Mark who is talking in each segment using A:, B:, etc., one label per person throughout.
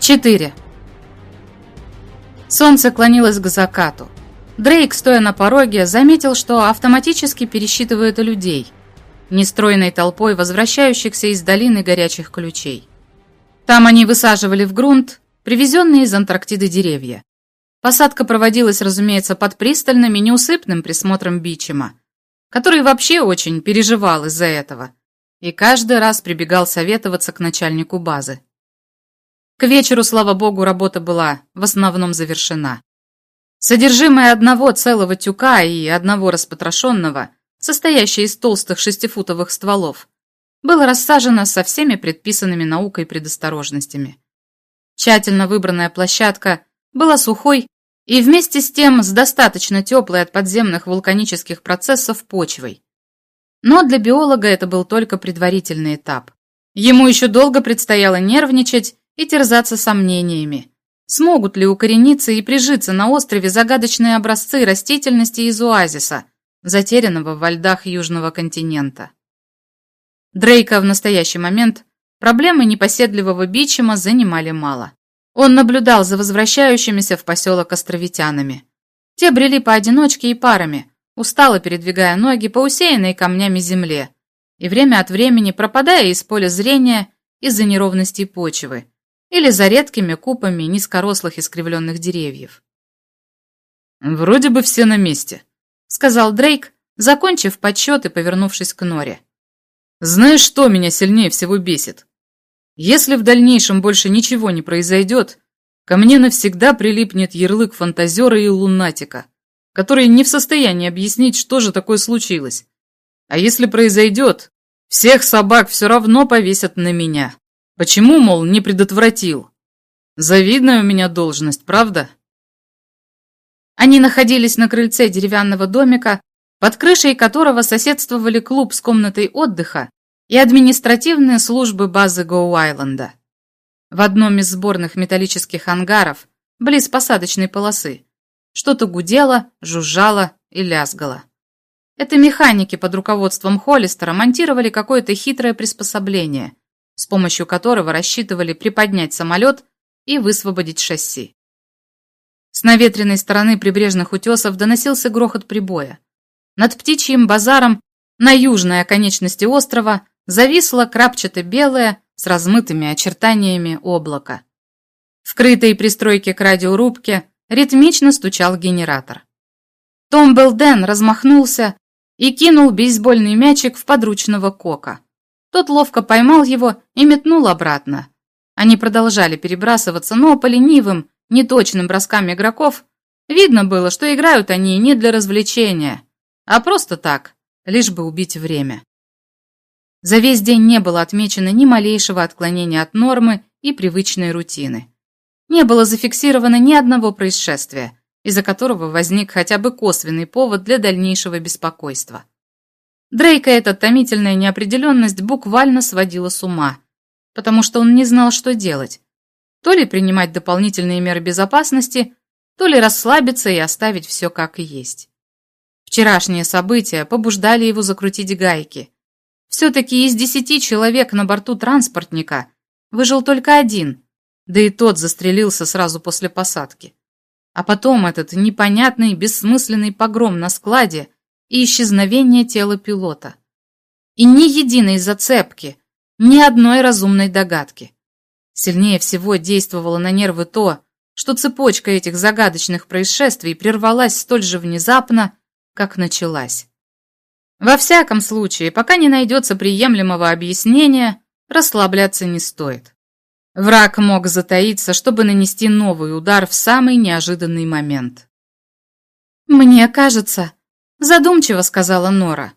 A: 4. Солнце клонилось к закату. Дрейк, стоя на пороге, заметил, что автоматически пересчитывает людей, нестройной толпой возвращающихся из долины горячих ключей. Там они высаживали в грунт привезенные из Антарктиды деревья. Посадка проводилась, разумеется, под пристальным и неусыпным присмотром Бичема, который вообще очень переживал из-за этого и каждый раз прибегал советоваться к начальнику базы. К вечеру, слава богу, работа была в основном завершена. Содержимое одного целого тюка и одного распотрошенного, состоящее из толстых шестифутовых стволов, было рассажено со всеми предписанными наукой предосторожностями. Тщательно выбранная площадка была сухой и вместе с тем с достаточно теплой от подземных вулканических процессов почвой. Но для биолога это был только предварительный этап. Ему еще долго предстояло нервничать и терзаться сомнениями. Смогут ли укорениться и прижиться на острове загадочные образцы растительности из оазиса, затерянного во льдах Южного континента? Дрейка в настоящий момент проблемы непоседливого Бичема занимали мало. Он наблюдал за возвращающимися в поселок островитянами. Те брели поодиночке и парами, устало передвигая ноги по усеянной камнями земле и время от времени пропадая из поля зрения из-за неровностей почвы, или за редкими купами низкорослых искривленных деревьев.
B: «Вроде бы все на месте», — сказал Дрейк, закончив подсчет и повернувшись к Норе. «Знаешь, что меня сильнее всего бесит? Если в дальнейшем больше ничего не произойдет, ко мне навсегда прилипнет ярлык фантазера и лунатика, который не в состоянии объяснить, что же такое случилось. А если произойдет, всех собак все равно повесят на меня. Почему, мол, не предотвратил? Завидная у меня должность, правда?
A: Они находились на крыльце деревянного домика, под крышей которого соседствовали клуб с комнатой отдыха и административные службы базы Гоу-Айленда. В одном из сборных металлических ангаров, близ посадочной полосы, что-то гудело, жужжало и лязгало. Это механики под руководством Холлистера монтировали какое-то хитрое приспособление, помощью которого рассчитывали приподнять самолет и высвободить шасси. С наветренной стороны прибрежных утесов доносился грохот прибоя. Над птичьим базаром на южной оконечности острова зависло крапчато-белое с размытыми очертаниями облако. В крытой пристройке к радиорубке ритмично стучал генератор. Том Белден размахнулся и кинул бейсбольный мячик в подручного кока. Тот ловко поймал его и метнул обратно. Они продолжали перебрасываться, но по ленивым, неточным броскам игроков видно было, что играют они не для развлечения, а просто так, лишь бы убить время. За весь день не было отмечено ни малейшего отклонения от нормы и привычной рутины. Не было зафиксировано ни одного происшествия, из-за которого возник хотя бы косвенный повод для дальнейшего беспокойства. Дрейка эта томительная неопределенность буквально сводила с ума, потому что он не знал, что делать. То ли принимать дополнительные меры безопасности, то ли расслабиться и оставить все как есть. Вчерашние события побуждали его закрутить гайки. Все-таки из десяти человек на борту транспортника выжил только один, да и тот застрелился сразу после посадки. А потом этот непонятный, бессмысленный погром на складе – и исчезновение тела пилота. И ни единой зацепки, ни одной разумной догадки. Сильнее всего действовало на нервы то, что цепочка этих загадочных происшествий прервалась столь же внезапно, как началась. Во всяком случае, пока не найдется приемлемого объяснения, расслабляться не стоит. Враг мог затаиться, чтобы нанести новый удар в самый неожиданный момент. «Мне кажется», Задумчиво сказала Нора,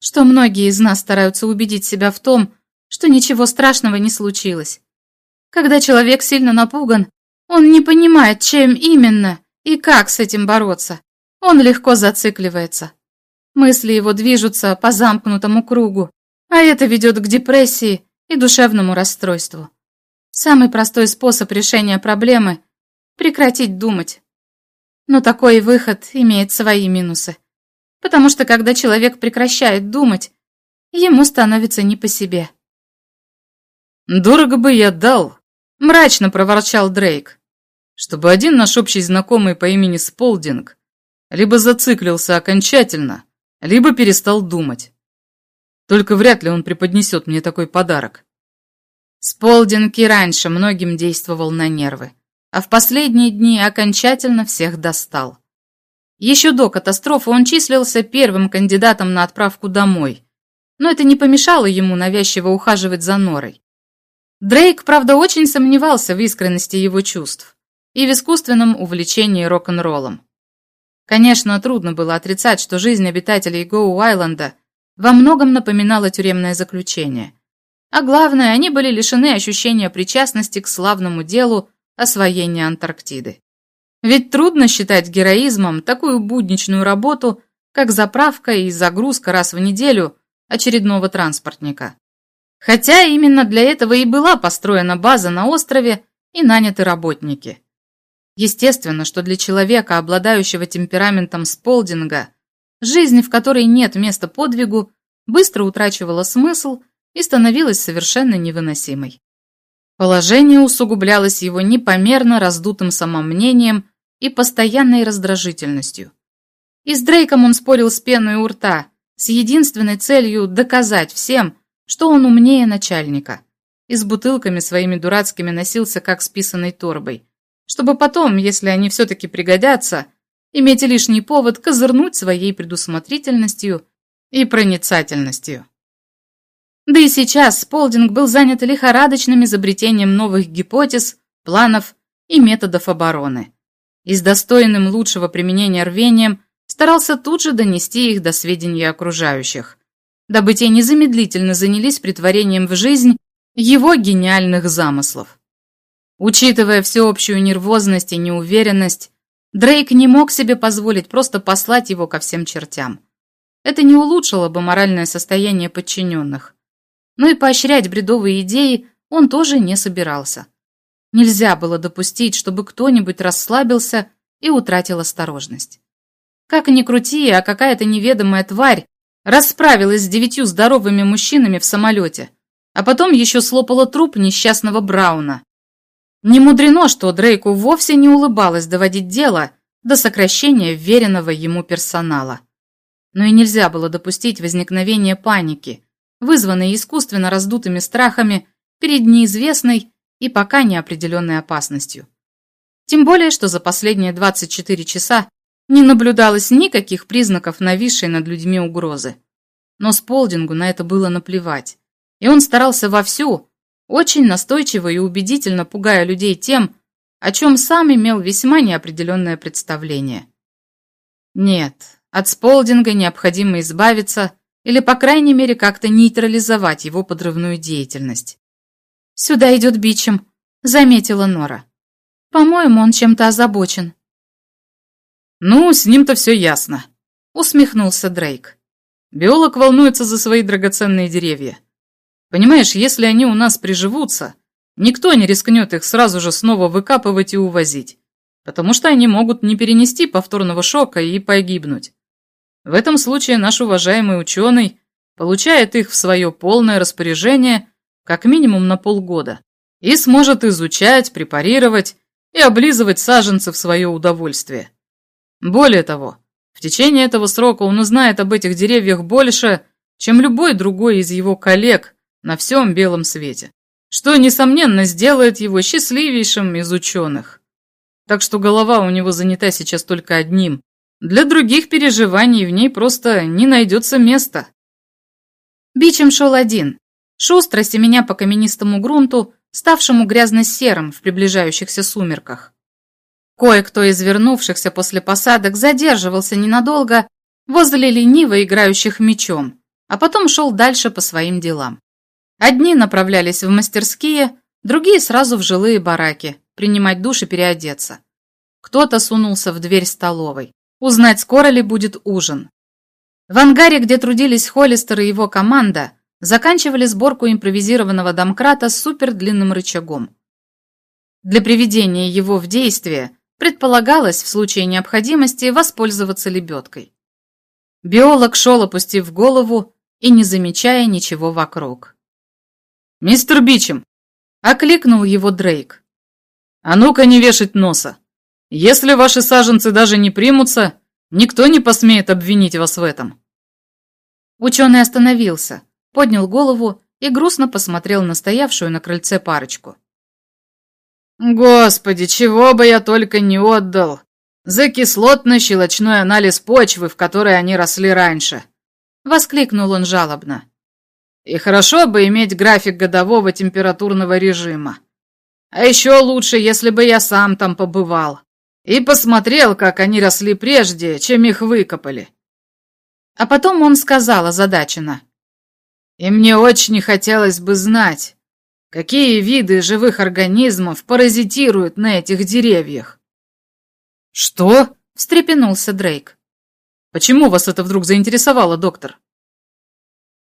A: что многие из нас стараются убедить себя в том, что ничего страшного не случилось. Когда человек сильно напуган, он не понимает, чем именно и как с этим бороться. Он легко зацикливается. Мысли его движутся по замкнутому кругу, а это ведет к депрессии и душевному расстройству. Самый простой способ решения проблемы – прекратить думать. Но такой выход имеет свои минусы потому что когда человек прекращает думать, ему становится не по себе.
B: «Дорого бы я дал,
A: Мрачно проворчал Дрейк.
B: Чтобы один наш общий знакомый по имени Сполдинг либо зациклился окончательно, либо перестал думать. Только вряд ли он преподнесет мне такой подарок.
A: Сполдинг и раньше многим действовал на нервы, а в последние дни окончательно всех достал. Еще до катастрофы он числился первым кандидатом на отправку домой, но это не помешало ему навязчиво ухаживать за Норой. Дрейк, правда, очень сомневался в искренности его чувств и в искусственном увлечении рок-н-роллом. Конечно, трудно было отрицать, что жизнь обитателей Гоу-Айленда во многом напоминала тюремное заключение. А главное, они были лишены ощущения причастности к славному делу освоения Антарктиды. Ведь трудно считать героизмом такую будничную работу, как заправка и загрузка раз в неделю очередного транспортника. Хотя именно для этого и была построена база на острове и наняты работники. Естественно, что для человека, обладающего темпераментом Сполдинга, жизнь, в которой нет места подвигу, быстро утрачивала смысл и становилась совершенно невыносимой. Положение усугублялось его непомерно раздутым самомнением и постоянной раздражительностью. И с Дрейком он спорил с пеной у рта, с единственной целью доказать всем, что он умнее начальника, и с бутылками своими дурацкими носился как с писаной торбой, чтобы потом, если они все-таки пригодятся, иметь лишний повод козырнуть своей предусмотрительностью и проницательностью. Да и сейчас Сполдинг был занят лихорадочным изобретением новых гипотез, планов и методов обороны. И с достойным лучшего применения рвением старался тут же донести их до сведения окружающих, дабы те незамедлительно занялись притворением в жизнь его гениальных замыслов. Учитывая всеобщую нервозность и неуверенность, Дрейк не мог себе позволить просто послать его ко всем чертям. Это не улучшило бы моральное состояние подчиненных. Но и поощрять бредовые идеи он тоже не собирался. Нельзя было допустить, чтобы кто-нибудь расслабился и утратил осторожность. Как ни крути, а какая-то неведомая тварь расправилась с девятью здоровыми мужчинами в самолете, а потом еще слопала труп несчастного Брауна. Не мудрено, что Дрейку вовсе не улыбалось доводить дело до сокращения веренного ему персонала. Но и нельзя было допустить возникновения паники, вызванной искусственно раздутыми страхами перед неизвестной и пока неопределенной опасностью. Тем более, что за последние 24 часа не наблюдалось никаких признаков нависшей над людьми угрозы. Но Сполдингу на это было наплевать, и он старался вовсю, очень настойчиво и убедительно пугая людей тем, о чем сам имел весьма неопределенное представление. Нет, от Сполдинга необходимо избавиться или, по крайней мере, как-то нейтрализовать его подрывную деятельность. «Сюда идет бичем», — заметила Нора. «По-моему, он чем-то озабочен».
B: «Ну, с ним-то все ясно», — усмехнулся Дрейк. «Биолог волнуется за свои драгоценные деревья. Понимаешь, если они у нас приживутся, никто не рискнет их сразу же снова выкапывать и увозить, потому что они могут не перенести повторного шока и погибнуть. В этом случае наш уважаемый ученый получает их в свое полное распоряжение как минимум на полгода и сможет изучать, препарировать и облизывать саженцы в свое удовольствие. Более того, в течение этого срока он узнает об этих деревьях больше, чем любой другой из его коллег на всем белом свете, что, несомненно, сделает его счастливейшим из ученых. Так что голова у него занята сейчас только одним. Для других переживаний в ней просто не найдется места.
A: Бичем шел один, шустро семеня по каменистому грунту, ставшему грязно-серым в приближающихся сумерках. Кое-кто из вернувшихся после посадок задерживался ненадолго возле лениво играющих мечом, а потом шел дальше по своим делам. Одни направлялись в мастерские, другие сразу в жилые бараки, принимать душ и переодеться. Кто-то сунулся в дверь столовой, узнать, скоро ли будет ужин. В ангаре, где трудились Холлистер и его команда, заканчивали сборку импровизированного домкрата с супердлинным рычагом. Для приведения его в действие предполагалось в случае необходимости воспользоваться лебедкой. Биолог шел, опустив голову и не замечая ничего вокруг.
B: «Мистер Бичем!»
A: Окликнул его Дрейк.
B: «А ну-ка не вешать носа! Если ваши саженцы даже не примутся, никто не посмеет обвинить вас в этом!»
A: Ученый остановился, поднял голову и грустно посмотрел на стоявшую на крыльце парочку.
B: «Господи, чего бы я только не отдал за кислотно-щелочной анализ почвы, в которой они росли раньше!» — воскликнул он жалобно. «И хорошо бы иметь график годового температурного режима. А еще лучше, если бы я сам там побывал и посмотрел, как они росли прежде, чем их выкопали».
A: А потом он сказал озадаченно.
B: И мне очень хотелось бы знать, какие виды живых организмов паразитируют на этих деревьях.
A: «Что?» — встрепенулся Дрейк.
B: «Почему вас это вдруг заинтересовало, доктор?»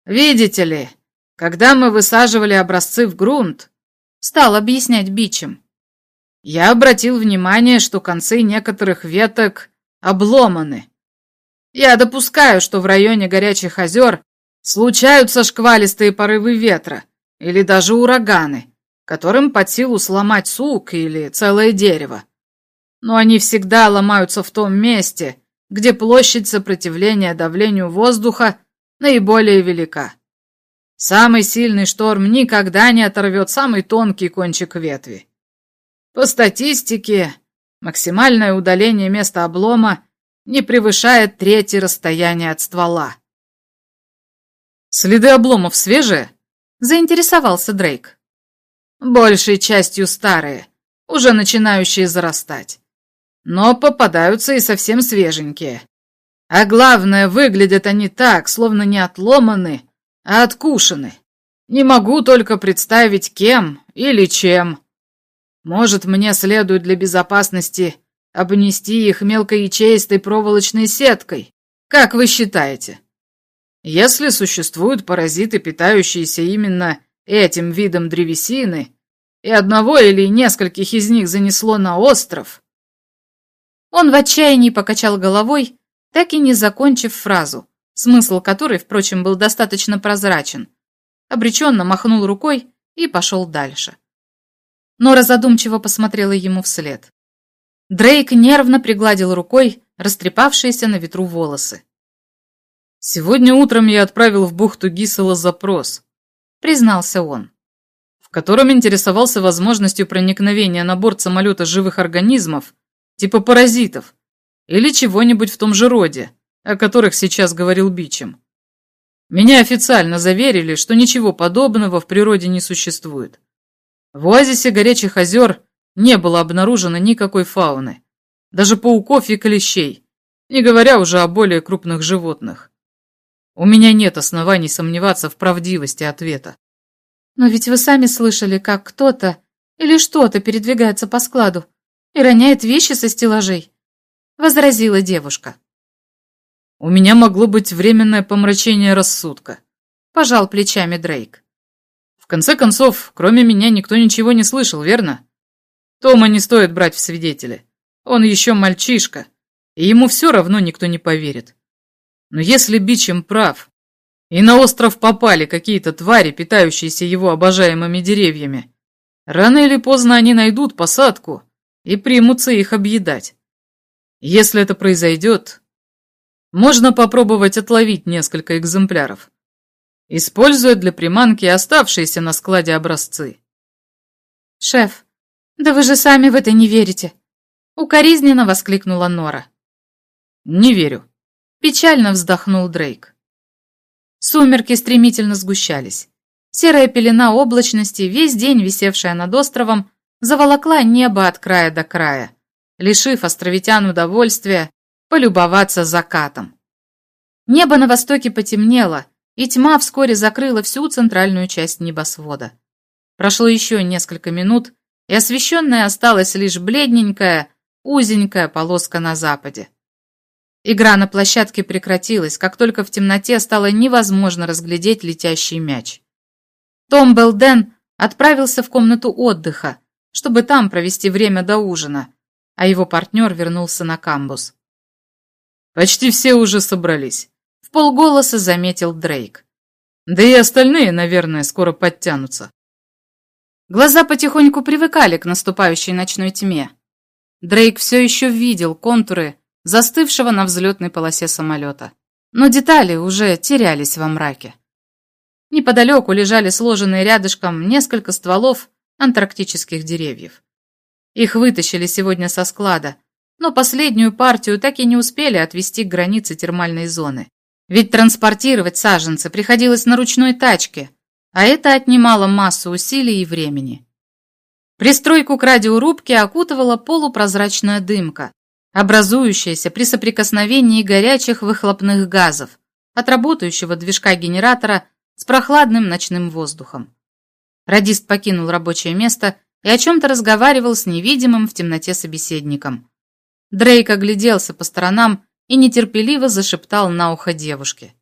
B: «Видите ли, когда мы высаживали образцы в грунт,
A: стал объяснять Бичем.
B: Я обратил внимание, что концы некоторых веток обломаны. Я допускаю, что в районе горячих озер Случаются шквалистые порывы ветра или даже ураганы, которым под силу сломать сук или целое дерево. Но они всегда ломаются в том месте, где площадь сопротивления давлению воздуха наиболее велика. Самый сильный шторм никогда не оторвет самый тонкий кончик ветви. По статистике, максимальное удаление места облома не превышает трети расстояния от ствола.
A: «Следы обломов свежие?» — заинтересовался Дрейк.
B: «Большей частью старые, уже начинающие зарастать. Но попадаются и совсем свеженькие. А главное, выглядят они так, словно не отломаны, а откушены. Не могу только представить, кем или чем. Может, мне следует для безопасности обнести их мелкоячеистой проволочной сеткой? Как вы считаете?» Если существуют паразиты, питающиеся именно этим видом древесины, и одного или нескольких из них занесло на остров...
A: Он в отчаянии покачал головой, так и не закончив фразу, смысл которой, впрочем, был достаточно прозрачен. Обреченно махнул рукой и пошел дальше. Нора задумчиво посмотрела ему вслед. Дрейк нервно пригладил рукой растрепавшиеся на ветру волосы.
B: «Сегодня утром я отправил в бухту Гисела запрос», — признался он, в котором интересовался возможностью проникновения на борт самолета живых организмов, типа паразитов, или чего-нибудь в том же роде, о которых сейчас говорил Бичем. Меня официально заверили, что ничего подобного в природе не существует. В оазисе горячих озер не было обнаружено никакой фауны, даже пауков и клещей, не говоря уже о более крупных животных. У меня нет оснований сомневаться в правдивости ответа.
A: Но ведь вы сами слышали, как кто-то или что-то передвигается по складу и роняет вещи со стеллажей, возразила девушка.
B: У меня могло быть временное помрачение рассудка, пожал плечами Дрейк. Конце концов, кроме меня никто ничего не слышал, верно? Тома не стоит брать в свидетели. Он еще мальчишка, и ему все равно никто не поверит. Но если Бичем прав, и на остров попали какие-то твари, питающиеся его обожаемыми деревьями, рано или поздно они найдут посадку и примутся их объедать. Если это произойдет, можно попробовать отловить несколько экземпляров, используя для приманки оставшиеся на складе образцы.
A: «Шеф, да вы же сами в это не верите!» Укоризненно воскликнула Нора.
B: «Не верю.
A: Печально вздохнул Дрейк. Сумерки стремительно сгущались. Серая пелена облачности, весь день висевшая над островом, заволокла небо от края до края, лишив островитян удовольствия полюбоваться закатом. Небо на востоке потемнело, и тьма вскоре закрыла всю центральную часть небосвода. Прошло еще несколько минут, и освещенная осталась лишь бледненькая, узенькая полоска на западе. Игра на площадке прекратилась, как только в темноте стало невозможно разглядеть летящий мяч. Том Белден отправился в комнату отдыха, чтобы там провести время до ужина, а его партнер вернулся на камбус.
B: «Почти все уже собрались», —
A: в полголоса заметил Дрейк.
B: «Да и остальные, наверное, скоро подтянутся».
A: Глаза потихоньку привыкали к наступающей ночной тьме. Дрейк все еще видел контуры застывшего на взлетной полосе самолета, но детали уже терялись во мраке. Неподалеку лежали сложенные рядышком несколько стволов антарктических деревьев. Их вытащили сегодня со склада, но последнюю партию так и не успели отвести к границе термальной зоны. Ведь транспортировать саженцы приходилось на ручной тачке, а это отнимало массу усилий и времени. Пристройку к радиорубке окутывала полупрозрачная дымка, образующаяся при соприкосновении горячих выхлопных газов от работающего движка генератора с прохладным ночным воздухом. Радист покинул рабочее место и о чем-то разговаривал с невидимым в темноте собеседником. Дрейк огляделся по сторонам и нетерпеливо зашептал на ухо девушке.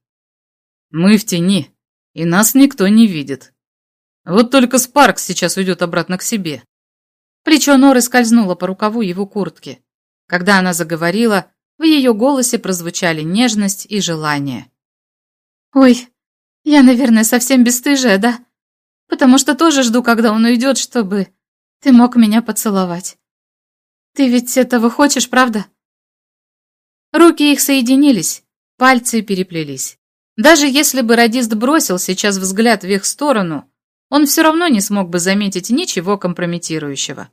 A: «Мы в тени, и нас никто не видит. Вот только Спаркс сейчас уйдет обратно к себе». Плечо Норы скользнуло по рукаву его куртки. Когда она заговорила, в ее голосе прозвучали нежность и желание. «Ой, я, наверное, совсем бесстыжая, да? Потому что тоже жду, когда он уйдет, чтобы ты мог меня поцеловать. Ты ведь этого хочешь, правда?» Руки их соединились, пальцы переплелись. Даже если бы радист бросил сейчас взгляд в их сторону, он все равно не смог бы заметить ничего компрометирующего.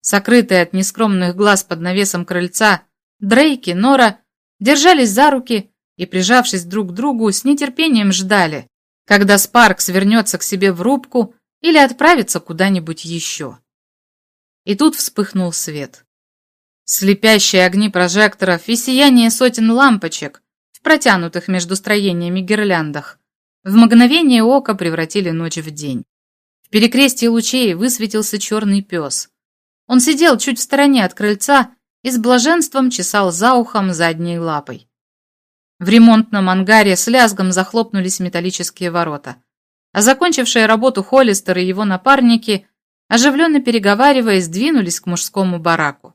A: Сокрытые от нескромных глаз под навесом крыльца, Дрейки, Нора держались за руки и, прижавшись друг к другу, с нетерпением ждали, когда Спаркс вернется к себе в рубку или отправится куда-нибудь еще. И тут вспыхнул свет. Слепящие огни прожекторов и сияние сотен лампочек в протянутых между строениями гирляндах в мгновение ока превратили ночь в день. В перекрестии лучей высветился черный пес, он сидел чуть в стороне от крыльца и с блаженством чесал за ухом задней лапой. В ремонтном ангаре с лязгом захлопнулись металлические ворота, а закончившие работу Холлистер и его напарники, оживленно переговариваясь, двинулись к мужскому бараку.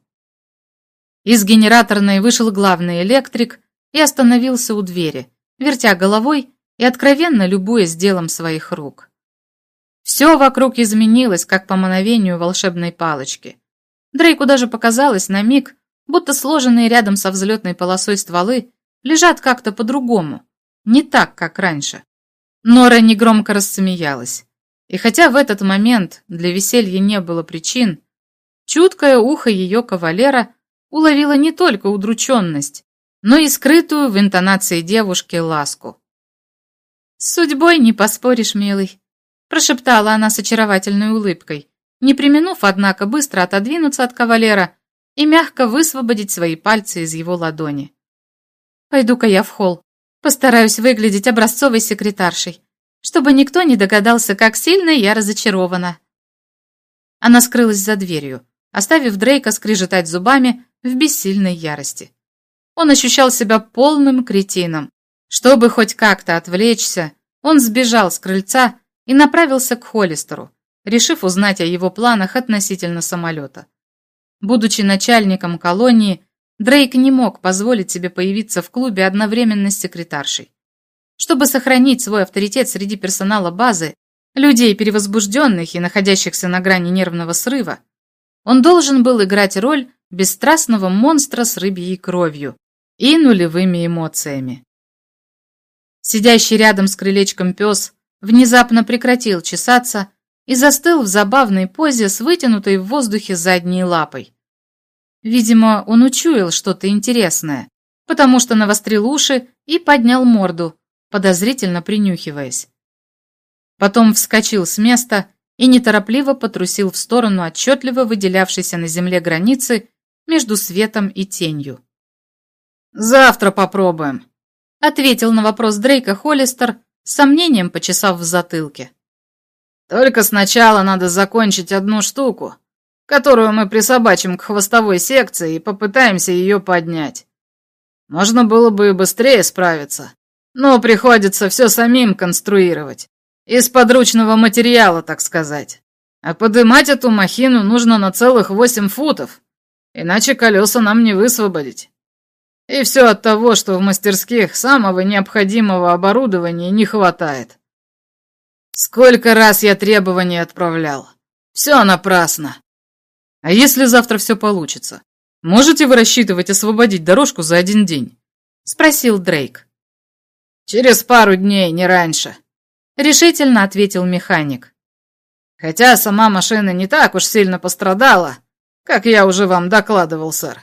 A: Из генераторной вышел главный электрик и остановился у двери, вертя головой и откровенно любуясь делом своих рук. Все вокруг изменилось, как по мановению волшебной палочки. Дрейку даже показалось на миг, будто сложенные рядом со взлетной полосой стволы лежат как-то по-другому, не так, как раньше. Нора негромко рассмеялась. И хотя в этот момент для веселья не было причин, чуткое ухо ее кавалера уловило не только удрученность, но и скрытую в интонации девушки ласку. «С судьбой не поспоришь, милый», – прошептала она с очаровательной улыбкой, не применув, однако, быстро отодвинуться от кавалера и мягко высвободить свои пальцы из его ладони. «Пойду-ка я в холл, постараюсь выглядеть образцовой секретаршей, чтобы никто не догадался, как сильно я разочарована». Она скрылась за дверью, оставив Дрейка скрежетать зубами в бессильной ярости. Он ощущал себя полным кретином. Чтобы хоть как-то отвлечься, он сбежал с крыльца и направился к Холлистеру, решив узнать о его планах относительно самолета. Будучи начальником колонии, Дрейк не мог позволить себе появиться в клубе одновременно с секретаршей. Чтобы сохранить свой авторитет среди персонала базы, людей перевозбужденных и находящихся на грани нервного срыва, он должен был играть роль бесстрастного монстра с рыбьей кровью и нулевыми эмоциями. Сидящий рядом с крылечком пес внезапно прекратил чесаться и застыл в забавной позе с вытянутой в воздухе задней лапой. Видимо, он учуял что-то интересное, потому что навострил уши и поднял морду, подозрительно принюхиваясь. Потом вскочил с места и неторопливо потрусил в сторону отчетливо выделявшейся на земле границы между светом и тенью.
B: «Завтра попробуем», — ответил на вопрос Дрейка Холлистер, с сомнением почесав в затылке. Только сначала надо закончить одну штуку, которую мы присобачим к хвостовой секции и попытаемся ее поднять. Можно было бы и быстрее справиться, но приходится все самим конструировать. Из подручного материала, так сказать. А подымать эту махину нужно на целых восемь футов, иначе колеса нам не высвободить. И все от того, что в мастерских самого необходимого оборудования не хватает. Сколько раз я требования отправлял. Все напрасно. А если завтра все получится? Можете вы рассчитывать освободить дорожку за один день? Спросил Дрейк. Через пару дней, не раньше. Решительно ответил механик. Хотя сама машина не так уж сильно пострадала, как я уже вам докладывал, сэр.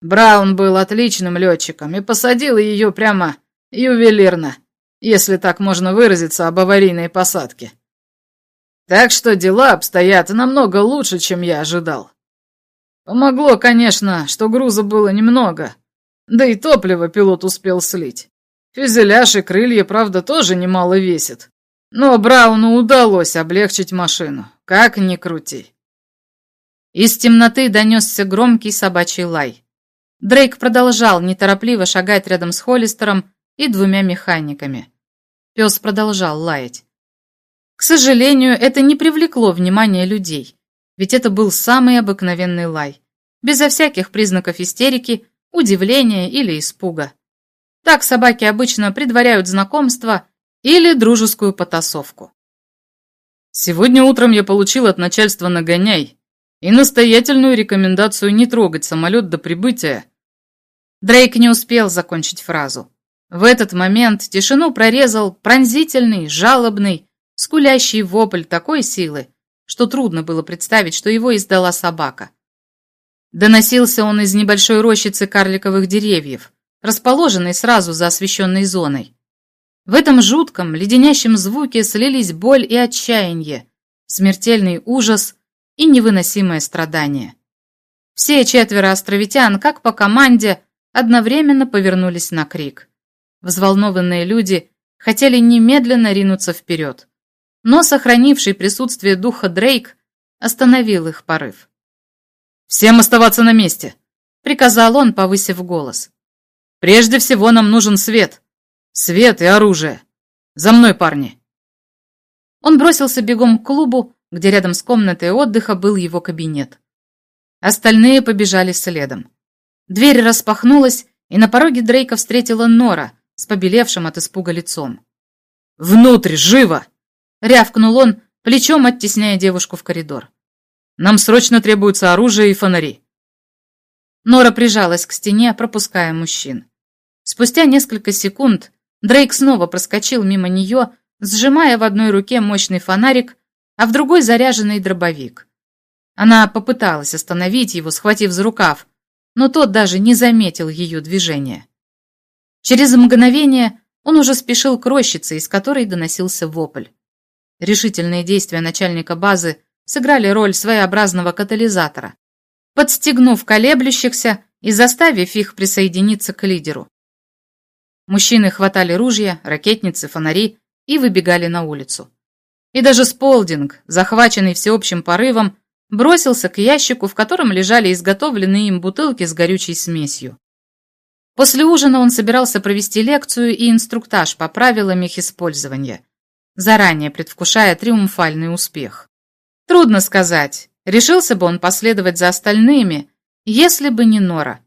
B: Браун был отличным летчиком и посадил ее прямо ювелирно, если так можно выразиться об аварийной посадке. Так что дела обстоят намного лучше, чем я ожидал. Помогло, конечно, что груза было немного, да и топливо пилот успел слить. Фюзеляж и крылья, правда, тоже немало весят. Но Брауну удалось облегчить машину, как ни крути.
A: Из темноты донесся громкий собачий лай. Дрейк продолжал неторопливо шагать рядом с Холлистером и двумя механиками. Пес продолжал лаять. К сожалению, это не привлекло внимания людей, ведь это был самый обыкновенный лай, безо всяких признаков истерики, удивления или испуга. Так собаки обычно предваряют знакомство или дружескую потасовку.
B: Сегодня утром я получил от начальства нагоняй и настоятельную рекомендацию не трогать самолет до прибытия.
A: Дрейк не успел закончить фразу. В этот момент тишину прорезал пронзительный, жалобный, скулящий вопль такой силы, что трудно было представить, что его издала собака. Доносился он из небольшой рощицы карликовых деревьев, расположенной сразу за освещенной зоной. В этом жутком, леденящем звуке слились боль и отчаяние, смертельный ужас и невыносимое страдание. Все четверо островитян, как по команде, одновременно повернулись на крик. Взволнованные люди хотели немедленно ринуться вперед но сохранивший присутствие духа Дрейк остановил их порыв.
B: «Всем оставаться на месте!»
A: — приказал он, повысив голос.
B: «Прежде всего нам нужен свет. Свет и оружие. За мной, парни!»
A: Он бросился бегом к клубу, где рядом с комнатой отдыха был его кабинет. Остальные побежали следом. Дверь распахнулась, и на пороге Дрейка встретила Нора с побелевшим от испуга лицом.
B: «Внутрь, живо!»
A: Рявкнул он, плечом оттесняя девушку в коридор.
B: «Нам срочно требуется оружие и фонари».
A: Нора прижалась к стене, пропуская мужчин. Спустя несколько секунд Дрейк снова проскочил мимо нее, сжимая в одной руке мощный фонарик, а в другой заряженный дробовик. Она попыталась остановить его, схватив за рукав, но тот даже не заметил ее движения. Через мгновение он уже спешил к рощице, из которой доносился вопль. Решительные действия начальника базы сыграли роль своеобразного катализатора, подстегнув колеблющихся и заставив их присоединиться к лидеру. Мужчины хватали ружья, ракетницы, фонари и выбегали на улицу. И даже Сполдинг, захваченный всеобщим порывом, бросился к ящику, в котором лежали изготовленные им бутылки с горючей смесью. После ужина он собирался провести лекцию и инструктаж по правилам их использования – заранее предвкушая триумфальный успех. Трудно сказать, решился бы он последовать за остальными, если бы не Нора.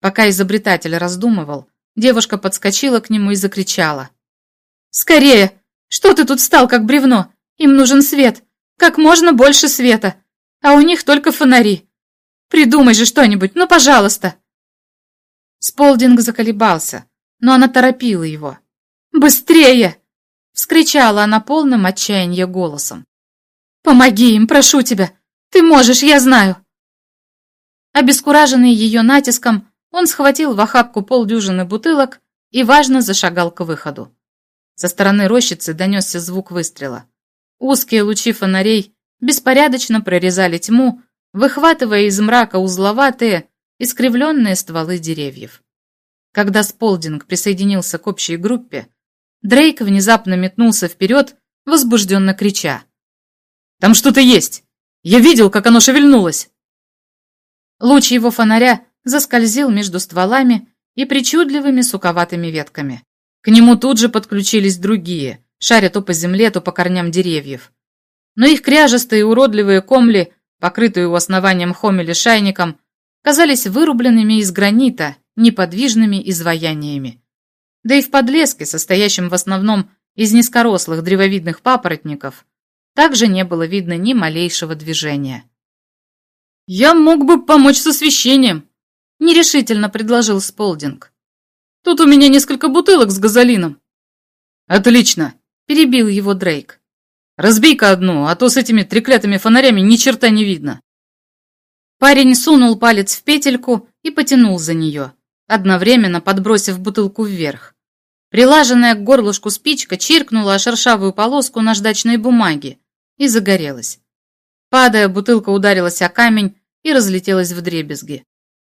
A: Пока изобретатель раздумывал, девушка подскочила к нему и закричала. «Скорее! Что ты тут стал, как бревно? Им нужен свет! Как можно больше света! А у них только фонари! Придумай же что-нибудь, ну, пожалуйста!» Сполдинг заколебался, но она торопила его. «Быстрее!» Вскричала она полным отчаяния голосом. «Помоги им, прошу тебя! Ты можешь, я знаю!» Обескураженный ее натиском, он схватил в охапку полдюжины бутылок и важно зашагал к выходу. Со стороны рощицы донесся звук выстрела. Узкие лучи фонарей беспорядочно прорезали тьму, выхватывая из мрака узловатые, искривленные стволы деревьев. Когда Сполдинг присоединился к общей группе, Дрейк внезапно метнулся вперед, возбужденно крича. «Там что-то есть! Я видел, как оно шевельнулось!» Луч его фонаря заскользил между стволами и причудливыми суковатыми ветками. К нему тут же подключились другие, шаря то по земле, то по корням деревьев. Но их кряжестые уродливые комли, покрытые у основания мхом или шайником, казались вырубленными из гранита, неподвижными изваяниями. Да и в подлеске, состоящем в основном из низкорослых древовидных папоротников, также не было видно ни малейшего движения.
B: «Я мог бы помочь с освещением», — нерешительно предложил Сполдинг. «Тут у меня несколько бутылок с газолином». «Отлично», — перебил его Дрейк. «Разбей-ка одну, а то с этими треклятыми фонарями ни черта не видно».
A: Парень сунул палец в петельку и потянул за нее, одновременно подбросив бутылку вверх. Прилаженная к горлышку спичка чиркнула о шершавую полоску наждачной бумаги и загорелась. Падая, бутылка ударилась о камень и разлетелась в дребезги.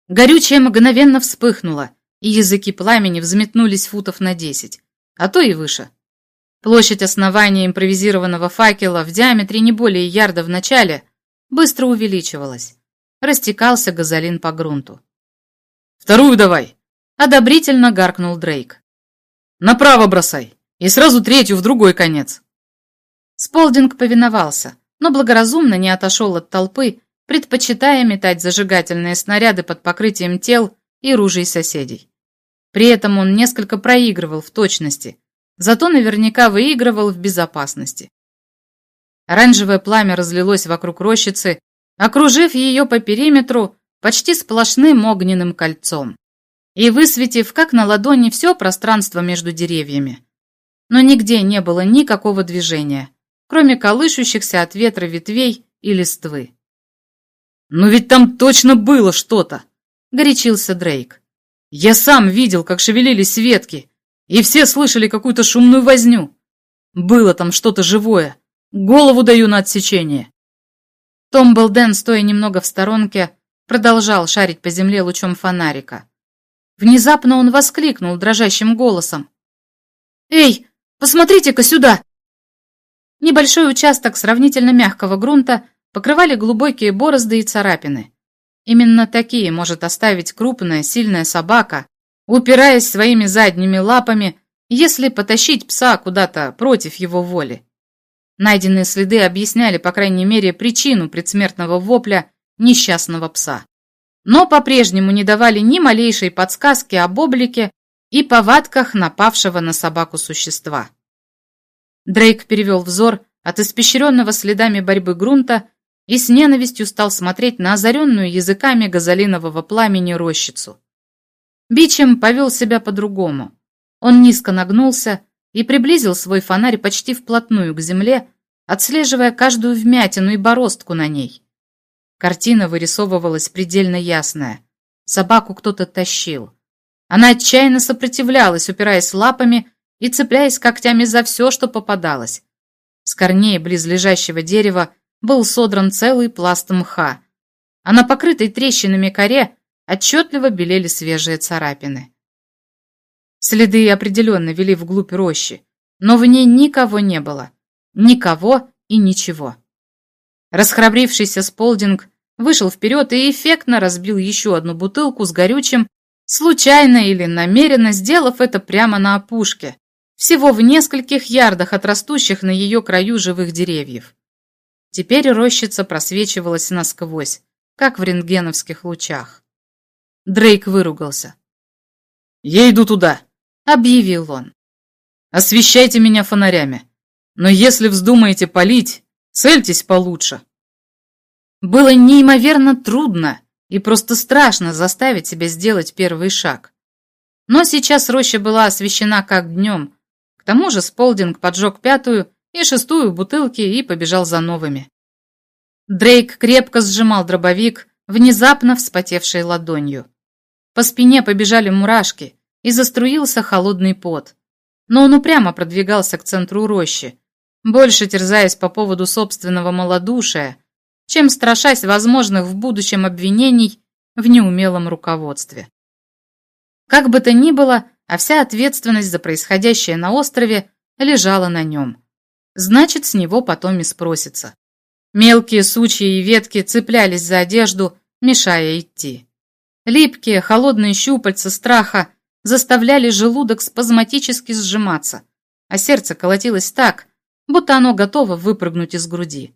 A: Горючее мгновенно вспыхнуло, и языки пламени взметнулись футов на десять, а то и выше. Площадь основания импровизированного факела в диаметре не более ярда в начале быстро увеличивалась. Растекался газолин по грунту.
B: «Вторую давай!»
A: — одобрительно гаркнул Дрейк.
B: Направо бросай. И сразу третью в другой конец.
A: Сполдинг повиновался, но благоразумно не отошел от толпы, предпочитая метать зажигательные снаряды под покрытием тел и ружей соседей. При этом он несколько проигрывал в точности, зато наверняка выигрывал в безопасности. Оранжевое пламя разлилось вокруг рощицы, окружив ее по периметру почти сплошным огненным кольцом и высветив, как на ладони, все пространство между деревьями. Но нигде не было никакого движения, кроме колышущихся от ветра ветвей и листвы.
B: «Но ведь там точно было что-то!» — горячился Дрейк. «Я сам видел, как шевелились ветки, и все слышали какую-то шумную возню. Было там что-то живое. Голову даю на отсечение».
A: Том Белден, стоя немного в сторонке, продолжал шарить по земле лучом фонарика. Внезапно он воскликнул дрожащим голосом. «Эй, посмотрите-ка сюда!» Небольшой участок сравнительно мягкого грунта покрывали глубокие борозды и царапины. Именно такие может оставить крупная, сильная собака, упираясь своими задними лапами, если потащить пса куда-то против его воли. Найденные следы объясняли, по крайней мере, причину предсмертного вопля несчастного пса но по-прежнему не давали ни малейшей подсказки об облике и повадках напавшего на собаку существа. Дрейк перевел взор от испещренного следами борьбы грунта и с ненавистью стал смотреть на озаренную языками газолинового пламени рощицу. Бичем повел себя по-другому. Он низко нагнулся и приблизил свой фонарь почти вплотную к земле, отслеживая каждую вмятину и бороздку на ней. Картина вырисовывалась предельно ясная. Собаку кто-то тащил. Она отчаянно сопротивлялась, упираясь лапами и цепляясь когтями за все, что попадалось. С корней близлежащего дерева был содран целый пласт мха, а на покрытой трещинами коре отчетливо белели свежие царапины. Следы определенно вели вглубь рощи, но в ней никого не было. Никого и ничего. Расхрабрившийся Сполдинг вышел вперед и эффектно разбил еще одну бутылку с горючим, случайно или намеренно сделав это прямо на опушке, всего в нескольких ярдах от растущих на ее краю живых деревьев. Теперь рощица просвечивалась насквозь, как в рентгеновских лучах. Дрейк выругался.
B: «Я иду туда», — объявил он. «Освещайте меня фонарями, но если вздумаете палить, Цельтесь получше.
A: Было неимоверно трудно и просто страшно заставить себя сделать первый шаг. Но сейчас роща была освещена как днем. К тому же Сполдинг поджег пятую и шестую бутылки и побежал за новыми. Дрейк крепко сжимал дробовик, внезапно вспотевшей ладонью. По спине побежали мурашки, и заструился холодный пот. Но он упрямо продвигался к центру рощи, больше терзаясь по поводу собственного малодушия, чем страшась возможных в будущем обвинений в неумелом руководстве. Как бы то ни было, а вся ответственность за происходящее на острове лежала на нем. Значит, с него потом и спросится. Мелкие сучья и ветки цеплялись за одежду, мешая идти. Липкие, холодные щупальца страха заставляли желудок спазматически сжиматься, а сердце колотилось так, будто оно готово выпрыгнуть из груди.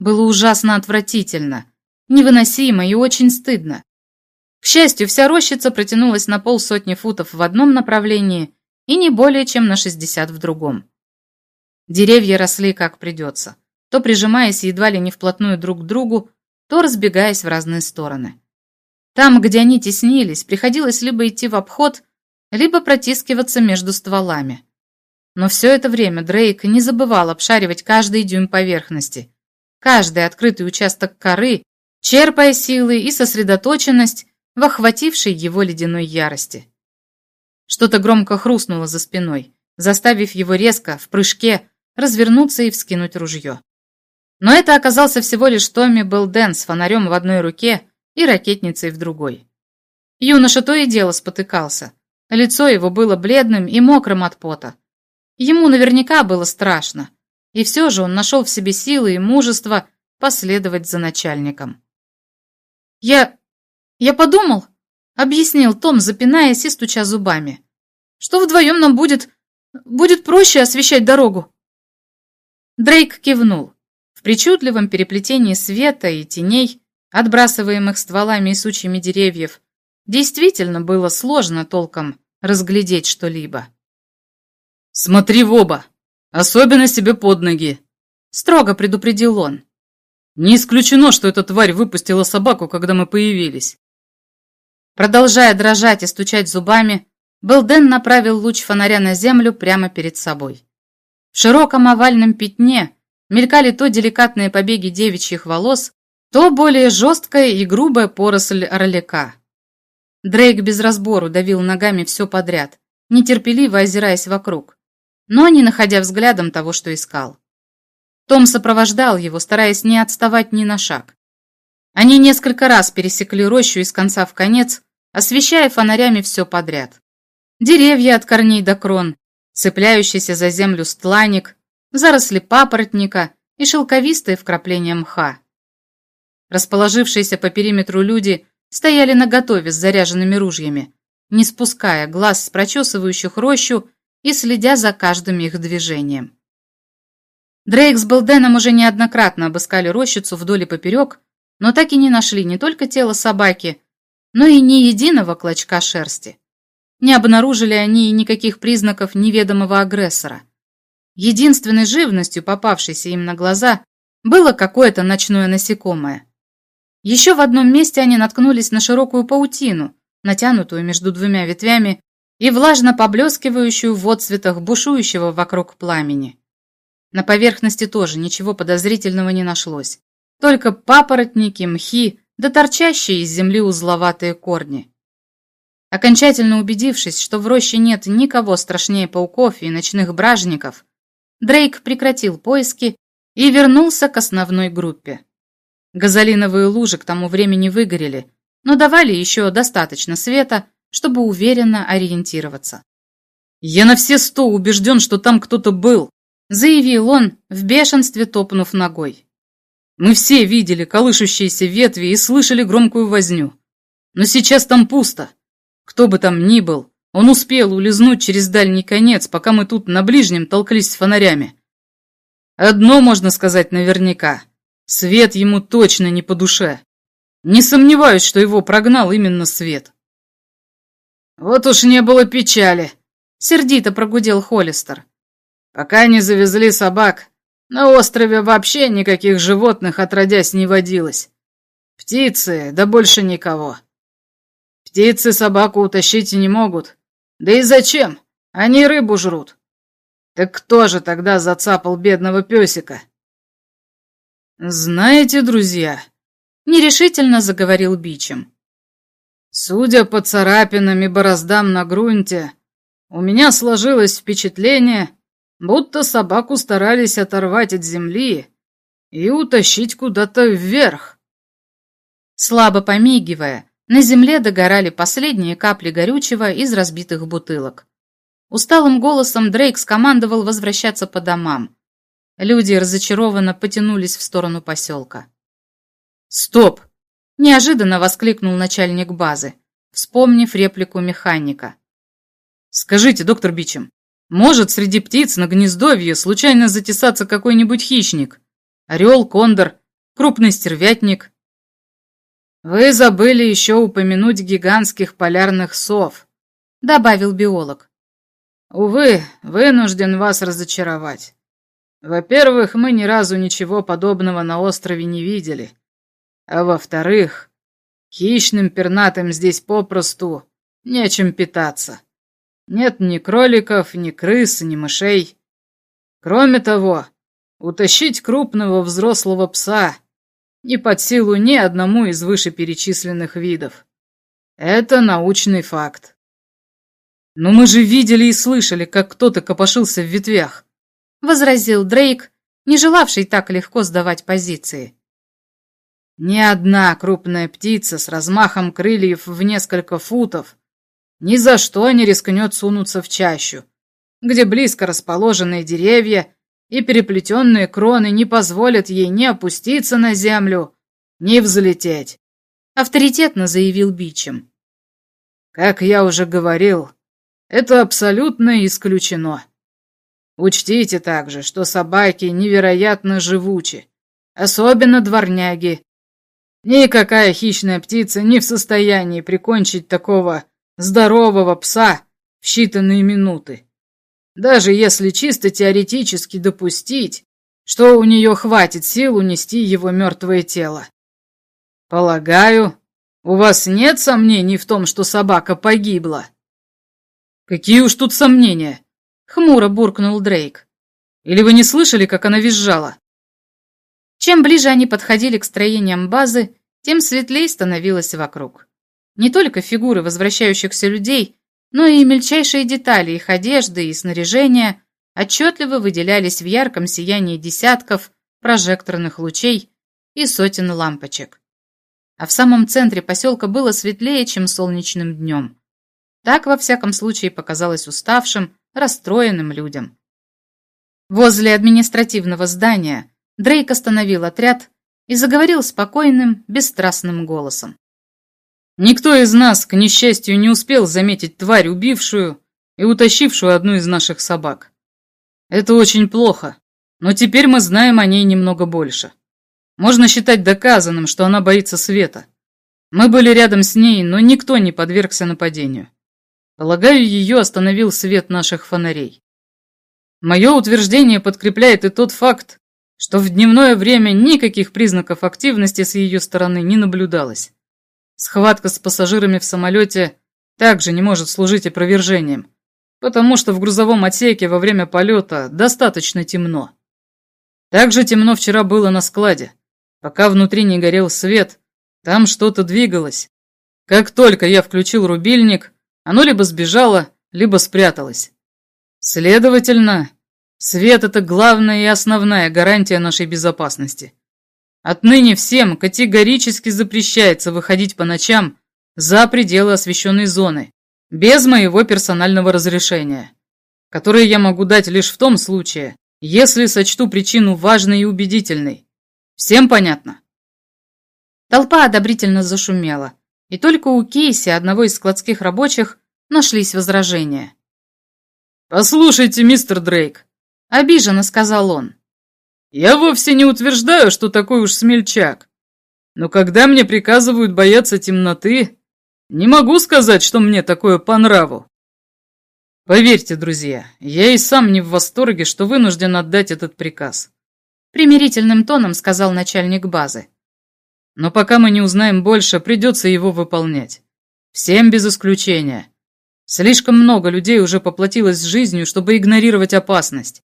A: Было ужасно отвратительно, невыносимо и очень стыдно. К счастью, вся рощица протянулась на полсотни футов в одном направлении и не более чем на шестьдесят в другом. Деревья росли как придется, то прижимаясь едва ли не вплотную друг к другу, то разбегаясь в разные стороны. Там, где они теснились, приходилось либо идти в обход, либо протискиваться между стволами. Но все это время Дрейк не забывал обшаривать каждый дюйм поверхности, каждый открытый участок коры, черпая силы и сосредоточенность в охватившей его ледяной ярости. Что-то громко хрустнуло за спиной, заставив его резко, в прыжке, развернуться и вскинуть ружье. Но это оказался всего лишь Томми Белден с фонарем в одной руке и ракетницей в другой. Юноша то и дело спотыкался. Лицо его было бледным и мокрым от пота. Ему наверняка было страшно, и все же он нашел в себе силы и мужество последовать за начальником. «Я... я подумал», — объяснил Том, запинаясь и стуча зубами, «что вдвоем нам будет... будет проще освещать дорогу». Дрейк кивнул причудливом переплетении света и теней, отбрасываемых стволами и сучьями деревьев, действительно было сложно толком разглядеть что-либо.
B: «Смотри в оба! Особенно себе под ноги!» — строго предупредил он. «Не исключено, что эта тварь выпустила собаку, когда мы появились».
A: Продолжая дрожать и стучать зубами, Белден направил луч фонаря на землю прямо перед собой. В широком овальном пятне мелькали то деликатные побеги девичьих волос, то более жесткая и грубая поросль орлика. Дрейк без разбору давил ногами все подряд, нетерпеливо озираясь вокруг, но не находя взглядом того, что искал. Том сопровождал его, стараясь не отставать ни на шаг. Они несколько раз пересекли рощу из конца в конец, освещая фонарями все подряд. Деревья от корней до крон, цепляющийся за землю стланик, заросли папоротника и шелковистые вкрапления мха. Расположившиеся по периметру люди стояли наготове с заряженными ружьями, не спуская глаз с прочесывающих рощу и следя за каждым их движением. Дрейк с Белденом уже неоднократно обыскали рощицу вдоль и поперек, но так и не нашли не только тело собаки, но и ни единого клочка шерсти. Не обнаружили они и никаких признаков неведомого агрессора – Единственной живностью, попавшейся им на глаза, было какое-то ночное насекомое. Еще в одном месте они наткнулись на широкую паутину, натянутую между двумя ветвями и влажно поблескивающую в отцветах бушующего вокруг пламени. На поверхности тоже ничего подозрительного не нашлось, только папоротники, мхи да торчащие из земли узловатые корни. Окончательно убедившись, что в роще нет никого страшнее пауков и ночных бражников, Дрейк прекратил поиски и вернулся к основной группе. Газолиновые лужи к тому времени выгорели, но давали еще достаточно света, чтобы уверенно ориентироваться.
B: «Я на все сто убежден, что там кто-то был»,
A: заявил он, в бешенстве топнув ногой.
B: «Мы все видели колышущиеся ветви и слышали громкую возню. Но сейчас там пусто. Кто бы там ни был, он успел улизнуть через дальний конец, пока мы тут на ближнем толклись с фонарями. Одно можно сказать наверняка. Свет ему точно не по душе. Не сомневаюсь, что его прогнал именно свет.
C: Вот уж не было печали, сердито прогудел Холлистер. Пока не завезли собак, на острове вообще никаких животных отродясь не водилось. Птицы, да больше никого. Птицы собаку утащить не могут, да и зачем? Они рыбу жрут. Так кто же тогда зацапал бедного песика?
B: Знаете, друзья, нерешительно заговорил Бичем.
C: Судя по царапинам и бороздам на грунте, у меня сложилось впечатление, будто собаку старались оторвать от земли и утащить куда-то вверх.
A: Слабо помигивая, на земле догорали последние капли горючего из разбитых бутылок. Усталым голосом Дрейк скомандовал возвращаться по домам. Люди разочарованно потянулись в сторону поселка.
B: «Стоп!»
A: – неожиданно воскликнул начальник базы, вспомнив реплику механика.
B: «Скажите, доктор Бичем, может среди птиц на гнездовье случайно затесаться какой-нибудь хищник? Орел, кондор, крупный стервятник?»
C: «Вы забыли еще упомянуть гигантских полярных сов», — добавил биолог. «Увы, вынужден вас разочаровать. Во-первых, мы ни разу ничего подобного на острове не видели. А во-вторых, хищным пернатым здесь попросту нечем питаться. Нет ни кроликов, ни крыс, ни мышей. Кроме того, утащить крупного взрослого пса не под силу ни одному из вышеперечисленных видов. Это научный факт.
B: Но мы же видели и слышали, как кто-то копошился в ветвях, возразил Дрейк, не желавший так легко сдавать позиции.
C: Ни одна крупная птица с размахом крыльев в несколько футов ни за что не рискнет сунуться в чащу, где близко расположенные деревья и переплетенные кроны не позволят ей ни опуститься на землю, ни взлететь,
A: авторитетно заявил Бичем.
C: Как я уже говорил, это абсолютно исключено. Учтите также, что собаки невероятно живучи, особенно дворняги. Никакая хищная птица не в состоянии прикончить такого здорового пса в считанные минуты. Даже если чисто теоретически допустить, что у нее хватит сил унести его мертвое тело. Полагаю, у вас нет сомнений в том, что собака погибла?
B: Какие уж тут сомнения? Хмуро буркнул Дрейк. Или вы не слышали, как она визжала?
A: Чем ближе они подходили к строениям базы, тем светлее становилось вокруг. Не только фигуры возвращающихся людей, но и мельчайшие детали их одежды и снаряжения отчетливо выделялись в ярком сиянии десятков прожекторных лучей и сотен лампочек. А в самом центре поселка было светлее, чем солнечным днем. Так, во всяком случае, показалось уставшим, расстроенным людям. Возле административного здания Дрейк остановил отряд и заговорил спокойным, бесстрастным голосом.
B: Никто из нас, к несчастью, не успел заметить тварь, убившую и утащившую одну из наших собак. Это очень плохо, но теперь мы знаем о ней немного больше. Можно считать доказанным, что она боится света. Мы были рядом с ней, но никто не подвергся нападению. Полагаю, ее остановил свет наших фонарей. Мое утверждение подкрепляет и тот факт, что в дневное время никаких признаков активности с ее стороны не наблюдалось. Схватка с пассажирами в самолете также не может служить опровержением, потому что в грузовом отсеке во время полета достаточно темно. Также темно вчера было на складе. Пока внутри не горел свет, там что-то двигалось. Как только я включил рубильник, оно либо сбежало, либо спряталось. Следовательно, свет — это главная и основная гарантия нашей безопасности. Отныне всем категорически запрещается выходить по ночам за пределы освещенной зоны, без моего персонального разрешения, которое я могу дать лишь в том случае, если сочту причину важной и убедительной. Всем понятно?
A: Толпа одобрительно зашумела, и только у Кейси, одного из складских рабочих, нашлись возражения.
B: «Послушайте, мистер Дрейк», — обиженно сказал он, я вовсе не утверждаю, что такой уж смельчак. Но когда мне приказывают бояться темноты, не могу сказать, что мне такое по нраву. Поверьте, друзья, я и сам не в восторге, что вынужден отдать этот приказ.
A: Примирительным тоном сказал начальник базы.
B: Но пока мы не узнаем больше, придется его выполнять. Всем без исключения. Слишком много людей уже поплатилось жизнью, чтобы игнорировать опасность.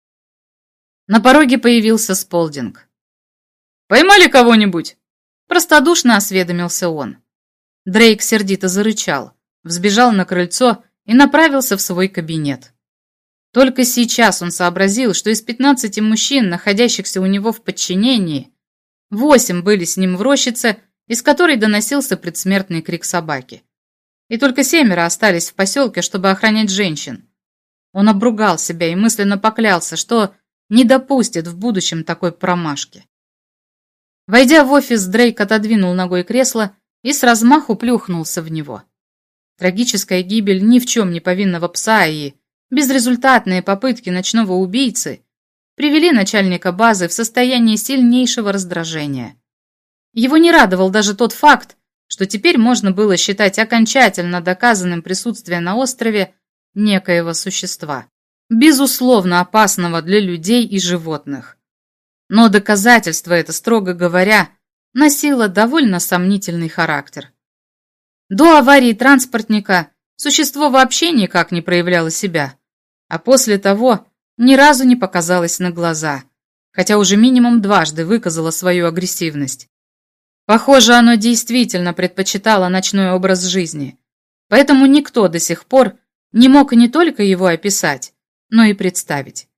A: На пороге появился Сполдинг.
B: «Поймали кого-нибудь?»
A: Простодушно осведомился он. Дрейк сердито зарычал, взбежал на крыльцо и направился в свой кабинет. Только сейчас он сообразил, что из пятнадцати мужчин, находящихся у него в подчинении, восемь были с ним в рощице, из которой доносился предсмертный крик собаки. И только семеро остались в поселке, чтобы охранять женщин. Он обругал себя и мысленно поклялся, что не допустит в будущем такой промашки. Войдя в офис, Дрейк отодвинул ногой кресло и с размаху плюхнулся в него. Трагическая гибель ни в чем не повинного пса и безрезультатные попытки ночного убийцы привели начальника базы в состояние сильнейшего раздражения. Его не радовал даже тот факт, что теперь можно было считать окончательно доказанным присутствие на острове некоего существа безусловно опасного для людей и животных. Но доказательство это, строго говоря, носило довольно сомнительный характер. До аварии транспортника существо вообще никак не проявляло себя, а после того ни разу не показалось на глаза, хотя уже минимум дважды выказало свою агрессивность. Похоже, оно действительно предпочитало ночной образ жизни, поэтому никто до сих пор не мог не только его описать, но и представить.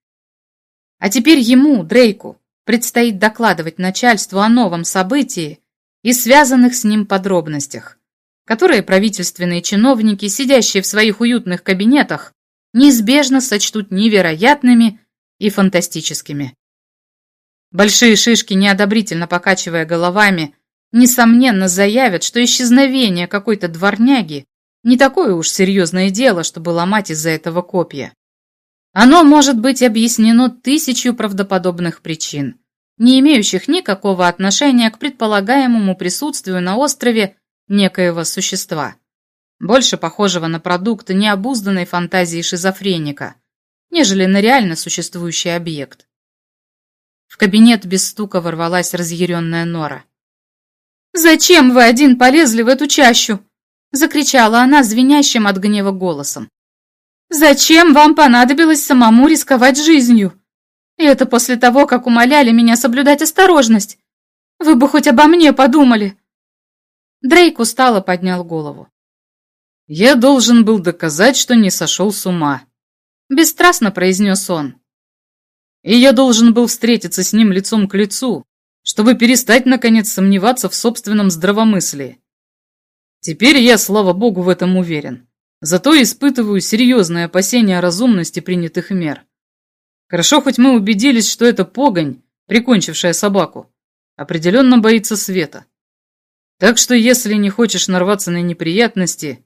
A: А теперь ему, Дрейку, предстоит докладывать начальству о новом событии и связанных с ним подробностях, которые правительственные чиновники, сидящие в своих уютных кабинетах, неизбежно сочтут невероятными и фантастическими. Большие шишки, неодобрительно покачивая головами, несомненно заявят, что исчезновение какой-то дворняги не такое уж серьезное дело, чтобы ломать из-за этого копья. Оно может быть объяснено тысячью правдоподобных причин, не имеющих никакого отношения к предполагаемому присутствию на острове некоего существа, больше похожего на продукт необузданной фантазии шизофреника, нежели на реально существующий объект. В кабинет без стука ворвалась разъяренная Нора. «Зачем вы один полезли в эту чащу?» — закричала она звенящим от гнева голосом. Зачем вам понадобилось самому рисковать жизнью? И это после того, как умоляли меня соблюдать осторожность. Вы бы хоть обо мне подумали. Дрейк устало поднял голову.
B: Я должен был доказать, что не сошел с ума. Бесстрастно произнес он. И я должен был встретиться с ним лицом к лицу, чтобы перестать, наконец, сомневаться в собственном здравомыслии. Теперь я, слава богу, в этом уверен. Зато испытываю серьезные опасения о разумности принятых мер. Хорошо, хоть мы убедились, что это погонь, прикончившая собаку, определенно боится света. Так что, если не хочешь нарваться на неприятности,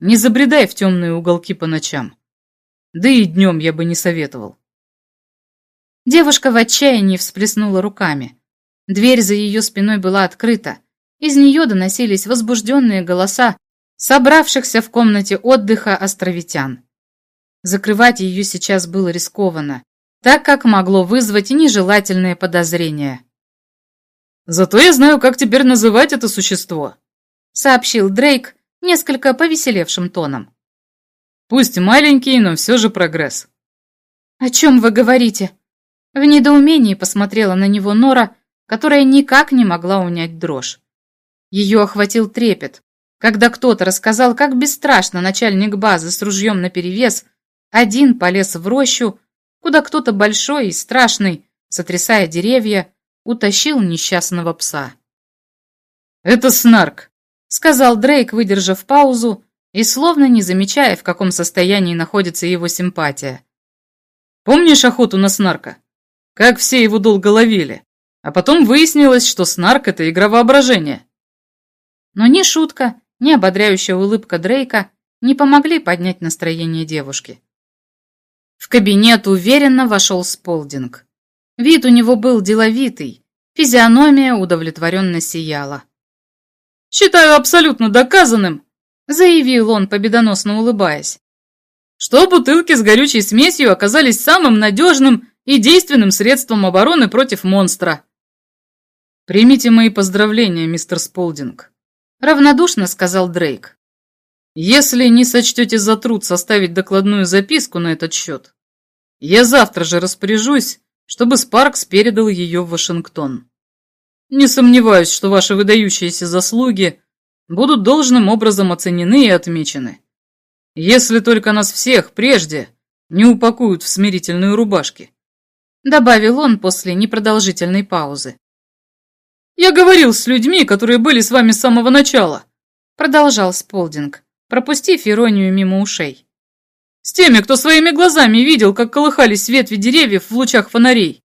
B: не забредай в темные уголки по ночам. Да и днем я бы не советовал.
A: Девушка в отчаянии всплеснула руками. Дверь за ее спиной была открыта. Из нее доносились возбужденные голоса собравшихся в комнате отдыха островитян. Закрывать ее сейчас было рискованно, так как могло вызвать нежелательные подозрения.
B: «Зато я знаю, как теперь называть это существо», — сообщил Дрейк несколько повеселевшим тоном. «Пусть маленький, но все же прогресс».
A: «О чем вы говорите?» В недоумении посмотрела на него Нора, которая никак не могла унять дрожь. Ее охватил трепет, когда кто-то рассказал, как бесстрашно начальник базы с ружьем наперевес один полез в рощу, куда кто-то большой и страшный, сотрясая деревья, утащил несчастного пса.
B: «Это снарк», —
A: сказал Дрейк, выдержав паузу и словно не замечая, в каком состоянии находится его симпатия.
B: «Помнишь охоту на снарка? Как все его долго ловили? А потом выяснилось, что снарк — это игра воображения».
A: Но ни шутка, ни ободряющая улыбка Дрейка не помогли поднять настроение девушки. В кабинет уверенно вошел Сполдинг. Вид у него был деловитый, физиономия удовлетворенно сияла.
C: «Считаю абсолютно доказанным», — заявил он, победоносно улыбаясь, «что бутылки с горючей смесью оказались самым надежным и действенным средством обороны против монстра».
B: «Примите мои поздравления, мистер Сполдинг»,
A: равнодушно сказал Дрейк.
B: Если не сочтете за труд составить докладную записку на этот счет, я завтра же распоряжусь, чтобы Спаркс передал ее в Вашингтон. Не сомневаюсь, что ваши выдающиеся заслуги будут должным образом оценены и отмечены. Если только нас всех прежде не упакуют в смирительные рубашки.
A: Добавил он после непродолжительной паузы.
C: «Я говорил с людьми, которые были с вами с самого начала»,
A: продолжал Сполдинг, пропустив иронию мимо ушей.
C: «С теми, кто своими глазами видел, как колыхались ветви деревьев в лучах фонарей.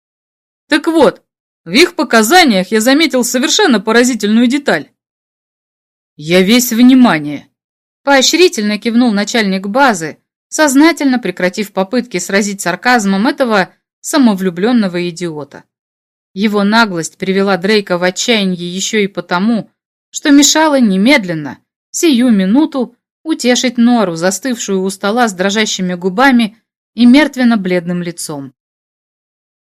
C: Так вот, в их показаниях я заметил совершенно поразительную деталь».
B: «Я весь внимание»,
A: поощрительно кивнул начальник базы, сознательно прекратив попытки сразить сарказмом этого самовлюбленного идиота. Его наглость привела Дрейка в отчаяние еще и потому, что мешала немедленно, сию минуту, утешить Нору, застывшую у стола с дрожащими губами и мертвенно-бледным лицом.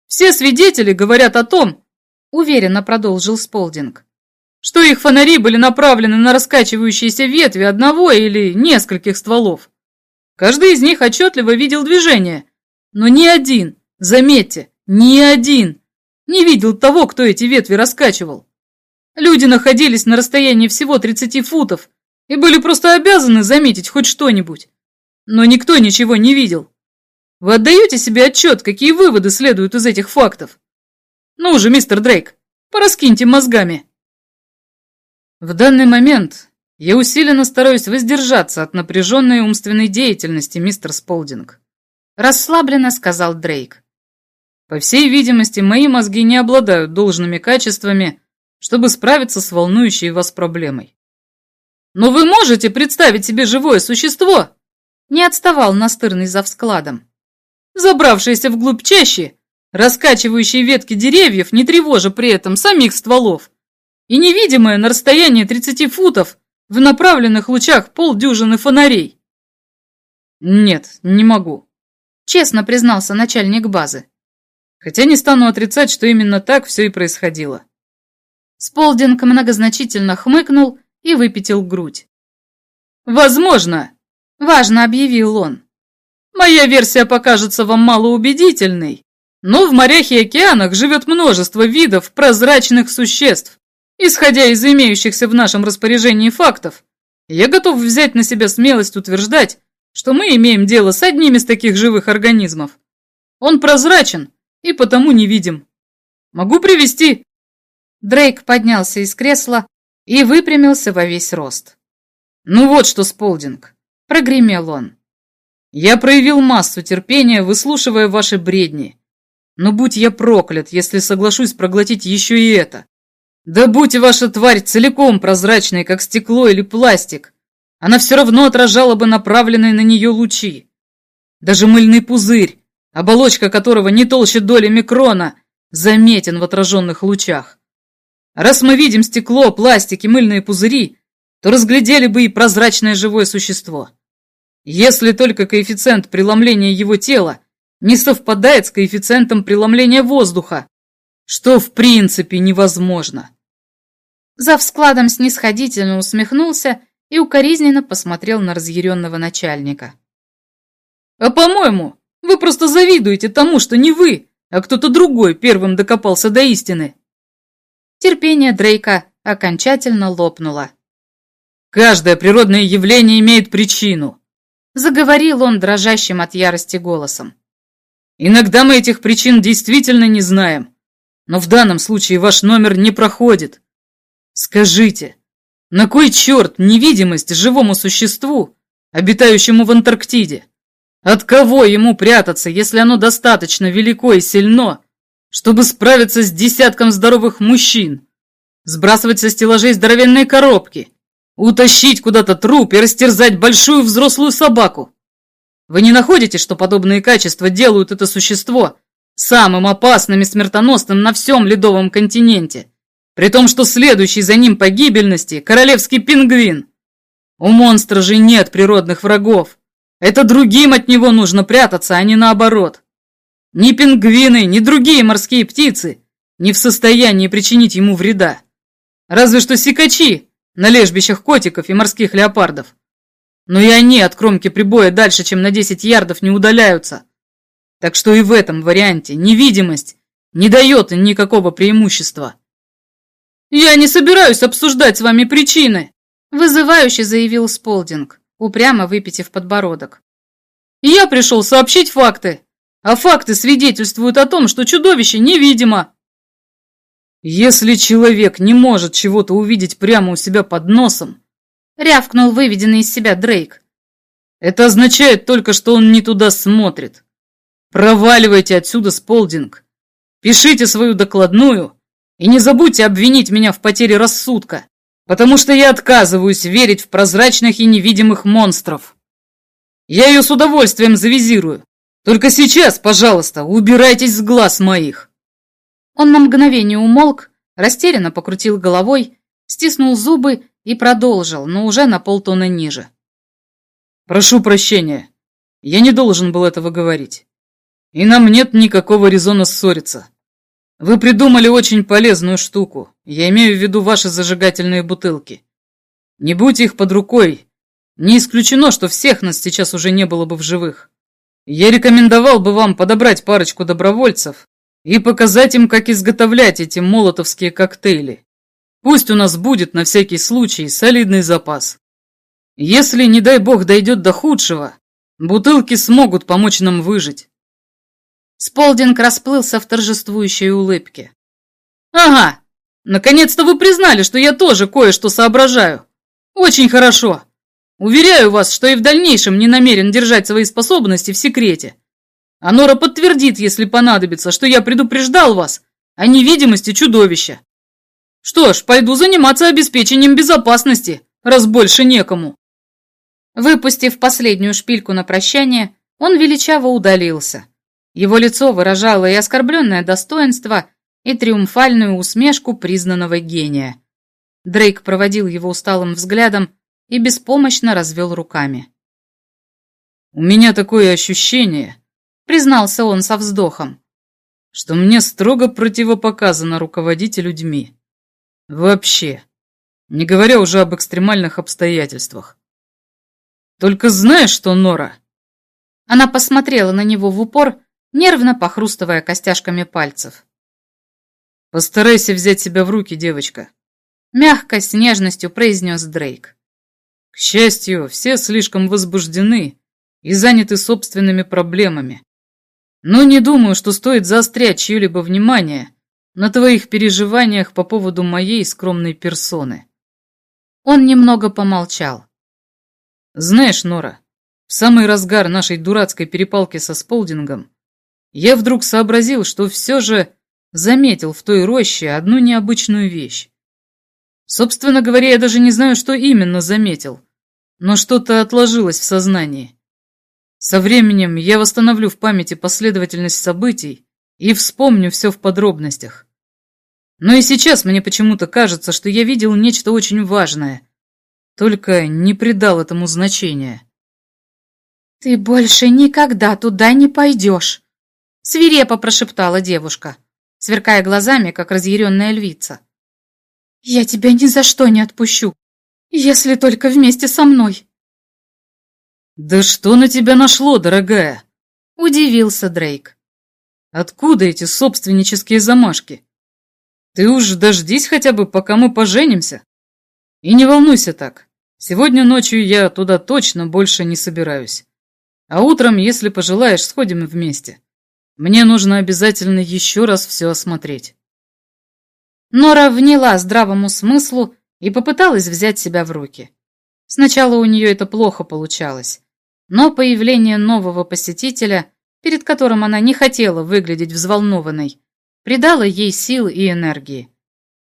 C: «Все свидетели говорят о том, —
A: уверенно продолжил Сполдинг, —
C: что их фонари были направлены на раскачивающиеся ветви одного или нескольких стволов. Каждый из них отчетливо видел движение, но ни один, заметьте, ни один не видел того, кто эти ветви раскачивал. Люди находились на расстоянии всего 30 футов и были просто обязаны заметить хоть что-нибудь. Но никто ничего не видел. Вы отдаете себе отчет, какие выводы следуют из этих фактов? Ну же, мистер Дрейк, пораскиньте мозгами. В данный момент я усиленно стараюсь воздержаться от напряженной умственной деятельности, мистер Сполдинг.
A: Расслабленно сказал Дрейк.
C: По всей видимости, мои мозги не обладают должными качествами, чтобы справиться с волнующей вас проблемой. Но вы можете представить себе живое существо?
A: Не отставал настырный за вскладом.
C: Забравшееся вглубь чащи, раскачивающие ветки деревьев, не тревожа при этом самих стволов, и невидимое на расстоянии 30 футов в направленных лучах полдюжины фонарей. Нет, не могу,
A: честно признался начальник базы.
C: Хотя не стану отрицать, что именно так все и происходило.
A: Сполдинг многозначительно хмыкнул и выпятил грудь.
C: «Возможно!»
A: – важно объявил он.
C: «Моя версия покажется вам малоубедительной, но в морях и океанах живет множество видов прозрачных существ. Исходя из имеющихся в нашем распоряжении фактов, я готов взять на себя смелость утверждать, что мы имеем дело с одним из таких живых организмов. Он прозрачен и потому невидим. Могу привести
A: Дрейк поднялся из кресла и выпрямился во весь рост.
C: «Ну вот что, Сполдинг!» — прогремел он. «Я проявил массу терпения, выслушивая ваши бредни. Но будь я проклят, если соглашусь проглотить еще и это. Да будь ваша тварь целиком прозрачной, как стекло или пластик, она все равно отражала бы направленные на нее лучи. Даже мыльный пузырь, оболочка которого не толще доли микрона, заметен в отраженных лучах. Раз мы видим стекло, пластик и мыльные пузыри, то разглядели бы и прозрачное живое существо. Если только коэффициент преломления его тела не совпадает с коэффициентом преломления воздуха, что в принципе невозможно.
A: За складом снисходительно усмехнулся и укоризненно посмотрел на разъяренного начальника.
C: «А по-моему, вы просто завидуете тому, что не вы, а кто-то другой первым докопался до истины».
A: Терпение Дрейка окончательно лопнуло.
C: «Каждое природное явление имеет причину», —
A: заговорил он дрожащим от ярости голосом.
C: «Иногда мы этих причин действительно не знаем, но в данном случае ваш номер не проходит. Скажите, на кой черт невидимость живому существу, обитающему в Антарктиде? От кого ему прятаться, если оно достаточно велико и сильно, чтобы справиться с десятком здоровых мужчин, сбрасывать со стеллажей здоровенные коробки, утащить куда-то труп и растерзать большую взрослую собаку. Вы не находите, что подобные качества делают это существо самым опасным и смертоносным на всем ледовом континенте, при том, что следующий за ним по гибельности – королевский пингвин? У монстра же нет природных врагов. Это другим от него нужно прятаться, а не наоборот. Ни пингвины, ни другие морские птицы не в состоянии причинить ему вреда. Разве что сикачи на лежбищах котиков и морских леопардов. Но и они от кромки прибоя дальше, чем на 10 ярдов, не удаляются. Так что и в этом варианте невидимость не дает никакого преимущества. «Я не собираюсь обсуждать с вами причины»,
A: вызывающе заявил Сполдинг, упрямо выпитив подбородок.
C: «Я пришел сообщить факты, а факты свидетельствуют о том, что чудовище невидимо. Если человек не может чего-то увидеть прямо у себя под носом,
A: рявкнул выведенный из себя Дрейк,
C: это означает только, что он не туда смотрит. Проваливайте отсюда, Сполдинг. Пишите свою докладную и не забудьте обвинить меня в потере рассудка, потому что я отказываюсь верить в прозрачных и невидимых монстров. Я ее с удовольствием завизирую, только сейчас, пожалуйста, убирайтесь с глаз моих!»
A: Он на мгновение умолк, растерянно покрутил головой, стиснул зубы и продолжил, но уже на полтона ниже.
C: «Прошу прощения. Я не должен был этого говорить. И нам нет никакого резона ссориться. Вы придумали очень полезную штуку. Я имею в виду ваши зажигательные бутылки. Не будь их под рукой, не исключено, что всех нас сейчас уже не было бы в живых. Я рекомендовал бы вам подобрать парочку добровольцев и показать им, как изготовлять эти молотовские коктейли. Пусть у нас будет на всякий случай солидный запас. Если, не дай бог, дойдет до худшего, бутылки смогут помочь нам выжить.
A: Сполдинг расплылся в торжествующей улыбке.
C: «Ага! Наконец-то вы признали, что я тоже кое-что соображаю. Очень хорошо. Уверяю вас, что и в дальнейшем не намерен держать свои способности в секрете. А Нора подтвердит, если понадобится, что я предупреждал вас о невидимости чудовища. Что ж, пойду заниматься обеспечением безопасности, раз больше некому».
A: Выпустив последнюю шпильку на прощание, он величаво удалился. Его лицо выражало и оскорбленное достоинство, и триумфальную усмешку признанного гения. Дрейк проводил его усталым взглядом и беспомощно развел руками.
C: «У меня такое ощущение», — признался он со вздохом, «что мне строго противопоказано руководить людьми. Вообще, не говоря уже об экстремальных обстоятельствах. Только знаешь что, Нора?»
A: Она посмотрела на него в упор, нервно похрустывая костяшками пальцев.
C: «Постарайся взять себя в руки, девочка», —
A: мягко, с нежностью произнес Дрейк.
C: «К счастью, все слишком возбуждены и заняты собственными проблемами. Но не думаю, что стоит заострять чье-либо внимание на твоих переживаниях по поводу моей скромной персоны».
A: Он немного помолчал.
C: «Знаешь, Нора, в самый разгар нашей дурацкой перепалки со Сполдингом я вдруг сообразил, что все же заметил в той роще одну необычную вещь. Собственно говоря, я даже не знаю, что именно заметил, но что-то отложилось в сознании. Со временем я восстановлю в памяти последовательность событий и вспомню все в подробностях. Но и сейчас мне почему-то кажется, что я видел нечто очень важное, только не придал этому значения.
A: «Ты больше никогда туда не пойдешь», — свирепо прошептала девушка сверкая глазами, как разъяренная львица. «Я тебя ни за что не отпущу, если только вместе со мной».
C: «Да что на тебя нашло, дорогая?» — удивился Дрейк. «Откуда эти собственнические замашки? Ты уж дождись хотя бы, пока мы поженимся. И не волнуйся так. Сегодня ночью я туда точно больше не собираюсь. А утром, если пожелаешь, сходим вместе. Мне нужно обязательно еще раз все осмотреть.
A: Нора вняла здравому смыслу и попыталась взять себя в руки. Сначала у нее это плохо получалось, но появление нового посетителя, перед которым она не хотела выглядеть взволнованной, придало ей сил и энергии.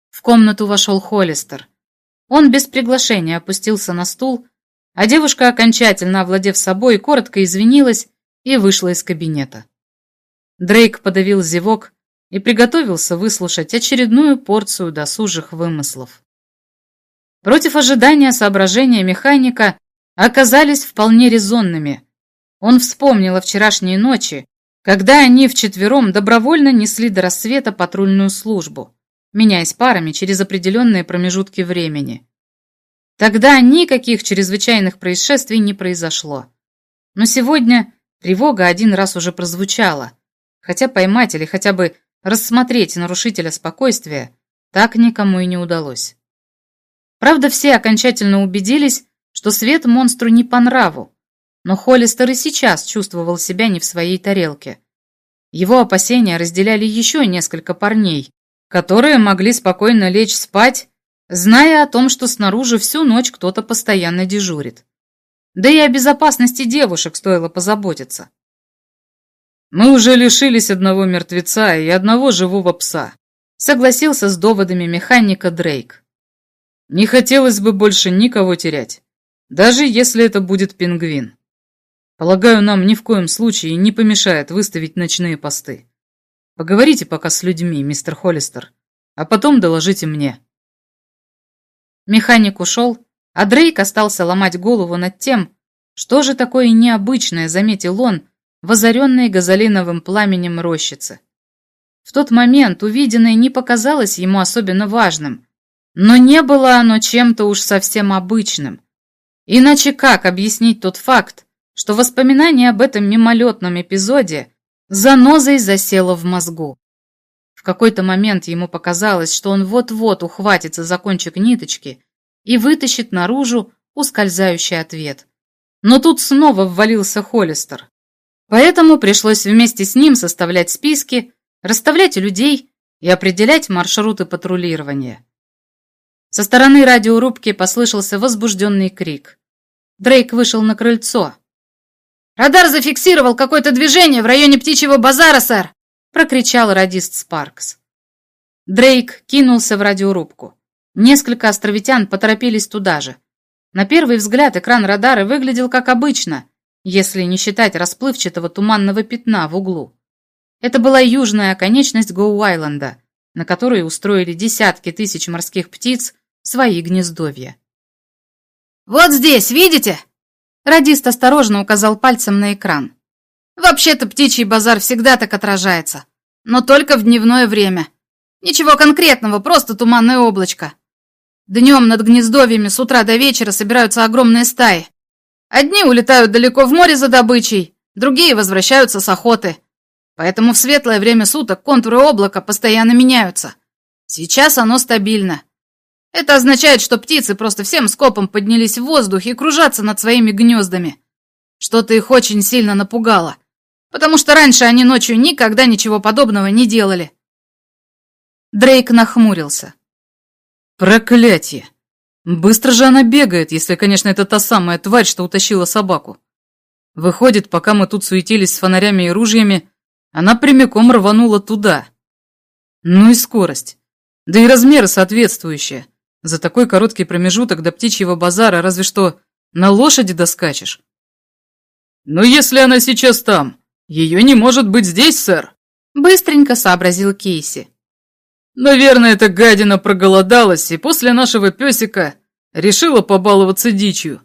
A: В комнату вошел Холлистер. Он без приглашения опустился на стул, а девушка, окончательно овладев собой, коротко извинилась и вышла из кабинета. Дрейк подавил зевок и приготовился выслушать очередную порцию досужих вымыслов. Против ожидания соображения механика оказались вполне резонными. Он вспомнил о вчерашней ночи, когда они вчетвером добровольно несли до рассвета патрульную службу, меняясь парами через определенные промежутки времени. Тогда никаких чрезвычайных происшествий не произошло. Но сегодня тревога один раз уже прозвучала, хотя поймать или хотя бы рассмотреть нарушителя спокойствия так никому и не удалось. Правда, все окончательно убедились, что свет монстру не по нраву, но Холлистер и сейчас чувствовал себя не в своей тарелке. Его опасения разделяли еще несколько парней, которые могли спокойно лечь спать, зная о том, что снаружи всю ночь кто-то постоянно дежурит. Да и о безопасности девушек стоило позаботиться.
C: Мы уже лишились одного мертвеца и одного живого пса, согласился с доводами механика Дрейк. Не хотелось бы больше никого терять, даже если это будет пингвин. Полагаю, нам ни в коем случае не помешает выставить ночные посты. Поговорите пока с людьми, мистер Холлистер, а потом доложите мне.
A: Механик ушел, а Дрейк остался ломать голову над тем, Что же такое необычное, заметил он, в озаренной газолиновым пламенем рощице? В тот момент увиденное не показалось ему особенно важным, но не было оно чем-то уж совсем обычным. Иначе как объяснить тот факт, что воспоминание об этом мимолетном эпизоде занозой засело в мозгу? В какой-то момент ему показалось, что он вот-вот ухватится за кончик ниточки и вытащит наружу ускользающий ответ. Но тут снова ввалился Холлистер. Поэтому пришлось вместе с ним составлять списки, расставлять людей и определять маршруты патрулирования. Со стороны радиорубки послышался возбужденный крик. Дрейк вышел на крыльцо.
C: «Радар зафиксировал какое-то движение в районе Птичьего базара, сэр!»
A: прокричал радист Спаркс. Дрейк кинулся в радиорубку. Несколько островитян поторопились туда же. На первый взгляд экран радара выглядел как обычно, если не считать расплывчатого туманного пятна в углу. Это была южная оконечность Гоу-Айленда, на которой устроили десятки тысяч морских птиц свои гнездовья.
C: «Вот здесь, видите?»
A: Радист осторожно указал пальцем на экран.
C: «Вообще-то птичий базар всегда так отражается, но только в дневное время. Ничего конкретного, просто туманное облачко. Днем над гнездовьями с утра до вечера собираются огромные стаи. Одни улетают далеко в море за добычей, другие возвращаются с охоты. Поэтому в светлое время суток контуры облака постоянно меняются. Сейчас оно стабильно. Это означает, что птицы просто всем скопом поднялись в воздух и кружатся над своими гнездами. Что-то их очень сильно напугало, потому что раньше они ночью никогда ничего подобного не делали.
A: Дрейк нахмурился.
B: Проклятие! Быстро же она бегает, если, конечно, это та самая тварь, что утащила собаку. Выходит, пока мы тут суетились с фонарями и ружьями, она прямиком рванула туда. Ну и скорость. Да и размеры соответствующие. За такой короткий промежуток до птичьего базара разве что на лошади доскачешь. Но если она сейчас там, ее не может быть здесь, сэр.
A: Быстренько сообразил Кейси.
B: Наверное, эта гадина проголодалась и после нашего песика решила побаловаться дичью.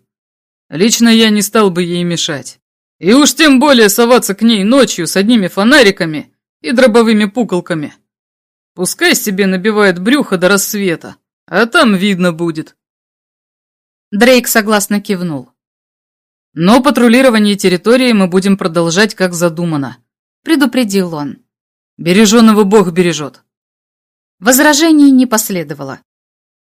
B: Лично я не стал бы ей мешать. И уж тем более соваться к ней ночью с одними фонариками и дробовыми пуколками. Пускай себе набивает брюхо до рассвета, а там видно будет.
A: Дрейк согласно кивнул.
B: Но патрулирование территории мы будем продолжать, как задумано,
A: предупредил он.
B: Береженого Бог бережет.
A: Возражений не последовало.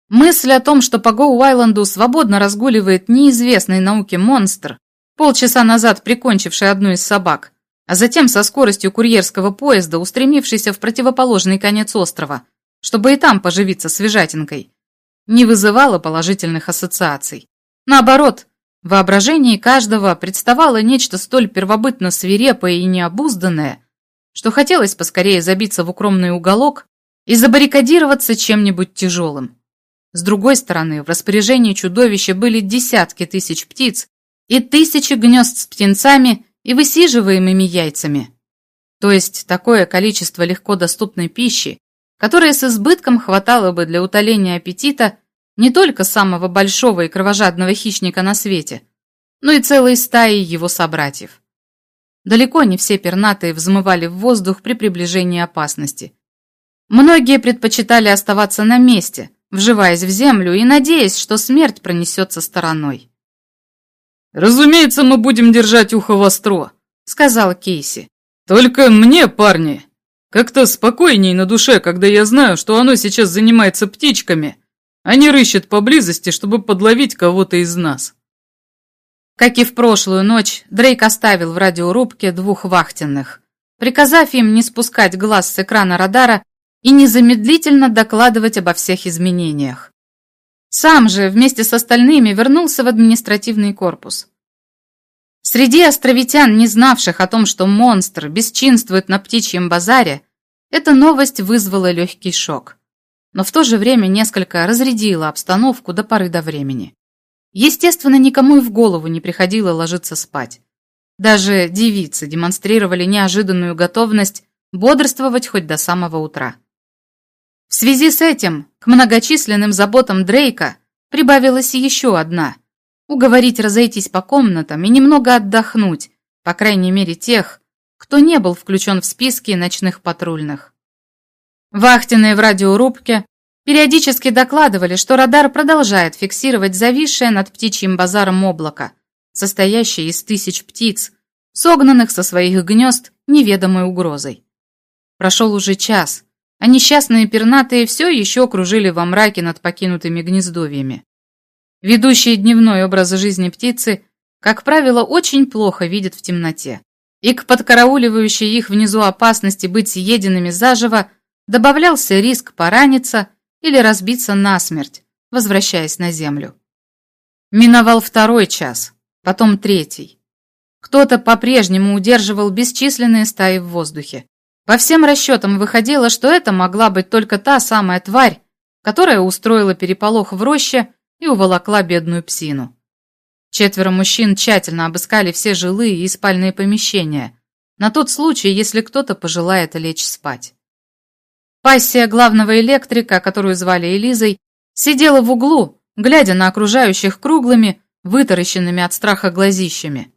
A: Мысль о том, что по Гоу-Айленду свободно разгуливает неизвестный науке монстр, полчаса назад прикончивший одну из собак, а затем со скоростью курьерского поезда устремившийся в противоположный конец острова, чтобы и там поживиться свежатинкой, не вызывала положительных ассоциаций. Наоборот, в воображении каждого представало нечто столь первобытно свирепое и необузданное, что хотелось поскорее забиться в укромный уголок и забаррикадироваться чем-нибудь тяжелым. С другой стороны, в распоряжении чудовища были десятки тысяч птиц и тысячи гнезд с птенцами и высиживаемыми яйцами. То есть такое количество легко доступной пищи, которое с избытком хватало бы для утоления аппетита не только самого большого и кровожадного хищника на свете, но и целой стаи его собратьев. Далеко не все пернатые взмывали в воздух при приближении опасности. Многие предпочитали оставаться на месте, вживаясь в землю и надеясь, что смерть пронесется стороной.
B: «Разумеется, мы будем держать ухо востро», — сказал Кейси. «Только мне, парни, как-то спокойней на душе, когда я знаю, что оно сейчас занимается птичками, а не рыщет поблизости, чтобы подловить кого-то из нас».
A: Как и в прошлую ночь, Дрейк оставил в радиорубке двух вахтенных, приказав им не спускать глаз с экрана радара и незамедлительно докладывать обо всех изменениях. Сам же вместе с остальными вернулся в административный корпус. Среди островитян, не знавших о том, что монстр бесчинствует на птичьем базаре, эта новость вызвала легкий шок, но в то же время несколько разрядила обстановку до поры до времени. Естественно, никому и в голову не приходило ложиться спать. Даже девицы демонстрировали неожиданную готовность бодрствовать хоть до самого утра. В связи с этим к многочисленным заботам Дрейка прибавилась еще одна, уговорить разойтись по комнатам и немного отдохнуть, по крайней мере тех, кто не был включен в списки ночных патрульных. Вахтенные в радиорубке периодически докладывали, что радар продолжает фиксировать зависшее над птичьим базаром облако, состоящее из тысяч птиц, согнанных со своих гнезд неведомой угрозой. Прошел уже час, а несчастные пернатые все еще кружили во мраке над покинутыми гнездовьями. Ведущие дневной образ жизни птицы, как правило, очень плохо видят в темноте и к подкарауливающей их внизу опасности быть съеденными заживо добавлялся риск пораниться или разбиться насмерть, возвращаясь на землю. Миновал второй час, потом третий. Кто-то по-прежнему удерживал бесчисленные стаи в воздухе. По всем расчетам выходило, что это могла быть только та самая тварь, которая устроила переполох в роще и уволокла бедную псину. Четверо мужчин тщательно обыскали все жилые и спальные помещения, на тот случай, если кто-то пожелает лечь спать. Пассия главного электрика, которую звали Элизой, сидела в углу, глядя на окружающих круглыми, вытаращенными от страха глазищами.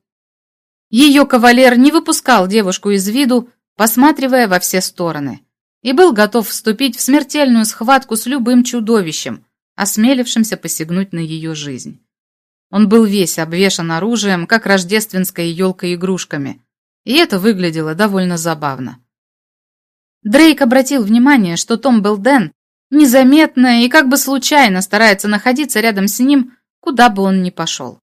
A: Ее кавалер не выпускал девушку из виду, посматривая во все стороны, и был готов вступить в смертельную схватку с любым чудовищем, осмелившимся посягнуть на ее жизнь. Он был весь обвешан оружием, как рождественская елка игрушками, и это выглядело довольно забавно. Дрейк обратил внимание, что Том Белден незаметно и как бы случайно старается находиться рядом с ним, куда бы он ни пошел.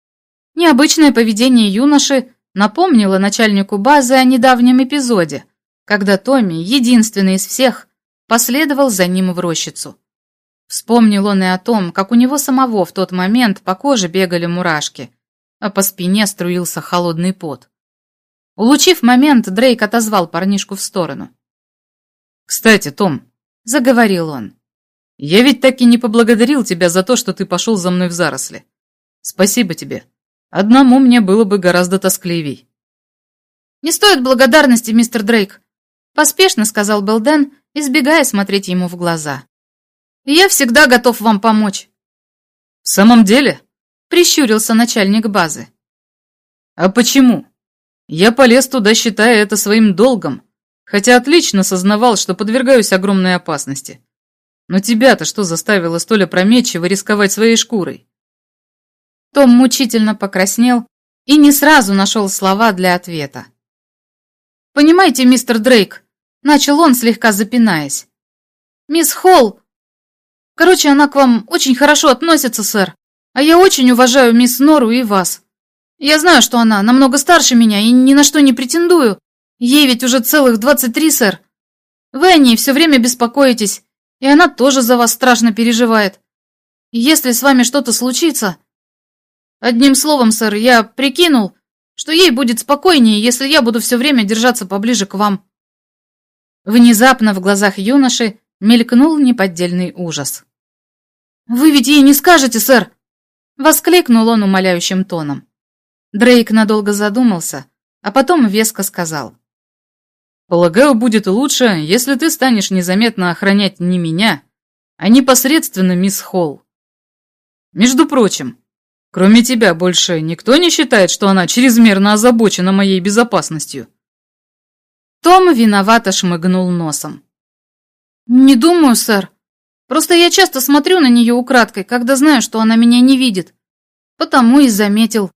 A: Необычное поведение юноши напомнило начальнику базы о недавнем эпизоде, когда Томми, единственный из всех, последовал за ним в рощицу. Вспомнил он и о том, как у него самого в тот момент по коже бегали мурашки, а по спине струился холодный пот. Улучив момент, Дрейк отозвал парнишку в сторону.
B: «Кстати, Том», — заговорил он, — «я ведь так и не поблагодарил тебя за то, что ты пошел за мной в заросли. Спасибо тебе. Одному мне было бы гораздо тоскливей».
A: «Не стоит благодарности, мистер Дрейк», — поспешно сказал Белден, избегая смотреть ему в глаза. Я всегда готов вам помочь.
B: В самом деле?
A: Прищурился начальник базы.
B: А почему? Я полез туда, считая это своим долгом, хотя отлично сознавал, что подвергаюсь огромной опасности. Но тебя-то что заставило столь опрометчиво рисковать своей шкурой?
A: Том мучительно покраснел и не сразу нашел слова для ответа. «Понимаете, мистер Дрейк», — начал он, слегка запинаясь, «мисс Холл Короче, она к вам очень хорошо относится, сэр. А я очень уважаю мисс Нору и вас. Я знаю, что она намного старше меня и ни на что не претендую. Ей ведь уже целых двадцать три, сэр. Вы о ней все время беспокоитесь, и она тоже за вас страшно переживает. Если с вами что-то случится... Одним словом, сэр, я прикинул, что ей будет спокойнее, если я буду все время держаться поближе к вам. Внезапно в глазах юноши мелькнул неподдельный ужас. «Вы ведь ей не скажете, сэр!» — воскликнул он умоляющим тоном. Дрейк надолго задумался, а потом веско сказал.
B: «Полагаю, будет лучше, если ты станешь незаметно охранять не меня, а непосредственно мисс Холл. Между прочим, кроме тебя больше никто не считает, что она чрезмерно озабочена моей безопасностью?»
A: Том виновато шмыгнул носом. «Не думаю, сэр. Просто я часто смотрю на нее украдкой, когда знаю, что она меня не видит. Потому и заметил».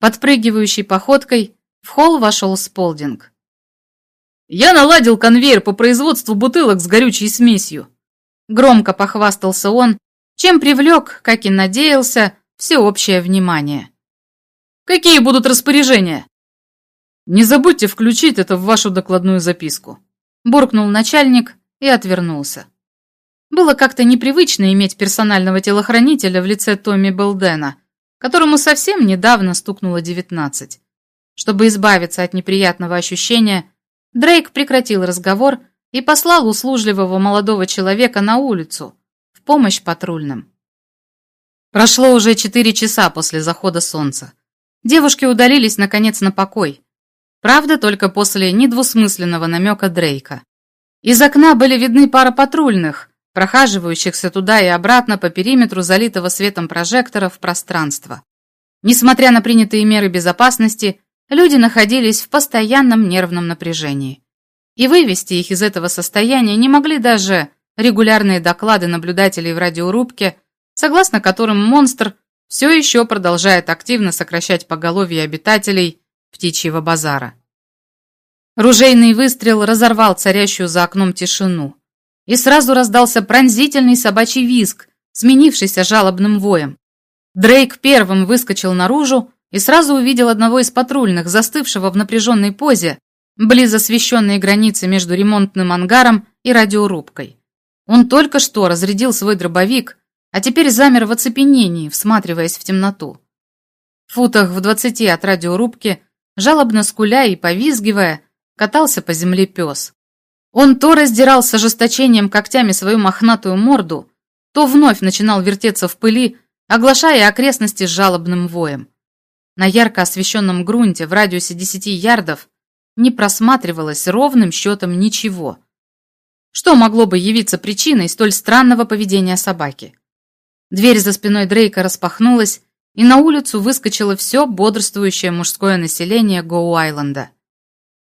A: Подпрыгивающей походкой в холл вошел Сполдинг.
B: «Я наладил конвейер по производству бутылок с горючей смесью»,
A: громко похвастался он, чем привлек, как и надеялся, всеобщее внимание.
B: «Какие будут распоряжения?» «Не забудьте включить это в вашу докладную записку», буркнул начальник, и отвернулся. Было как-то непривычно иметь персонального телохранителя в лице Томми Белдена, которому совсем недавно стукнуло девятнадцать. Чтобы избавиться от неприятного ощущения, Дрейк прекратил разговор и послал услужливого молодого человека на улицу в помощь патрульным. Прошло уже четыре часа после захода солнца. Девушки удалились, наконец, на покой. Правда, только после недвусмысленного намека Дрейка. Из окна были видны пара патрульных,
A: прохаживающихся туда и обратно по периметру залитого светом прожекторов пространства. Несмотря на принятые меры безопасности, люди находились в постоянном нервном напряжении. И вывести их из этого состояния не могли даже регулярные доклады наблюдателей в радиорубке, согласно которым монстр все еще продолжает активно сокращать поголовье обитателей птичьего базара. Ружейный выстрел разорвал царящую за окном тишину, и сразу раздался пронзительный собачий визг, сменившийся жалобным воем. Дрейк первым выскочил наружу и сразу увидел одного из патрульных, застывшего в напряженной позе, близ освещенной границы между ремонтным ангаром и радиорубкой. Он только что разрядил свой дробовик, а теперь замер в оцепенении, всматриваясь в темноту. В футах в двадцати от радиорубки, жалобно скуля и повизгивая, катался по земле пес. Он то раздирал с ожесточением когтями свою мохнатую морду, то вновь начинал вертеться в пыли, оглашая окрестности жалобным воем. На ярко освещенном грунте в радиусе десяти ярдов не просматривалось ровным счетом ничего. Что могло бы явиться причиной столь странного поведения собаки? Дверь за спиной Дрейка распахнулась, и на улицу выскочило все бодрствующее мужское население Гоу-Айленда.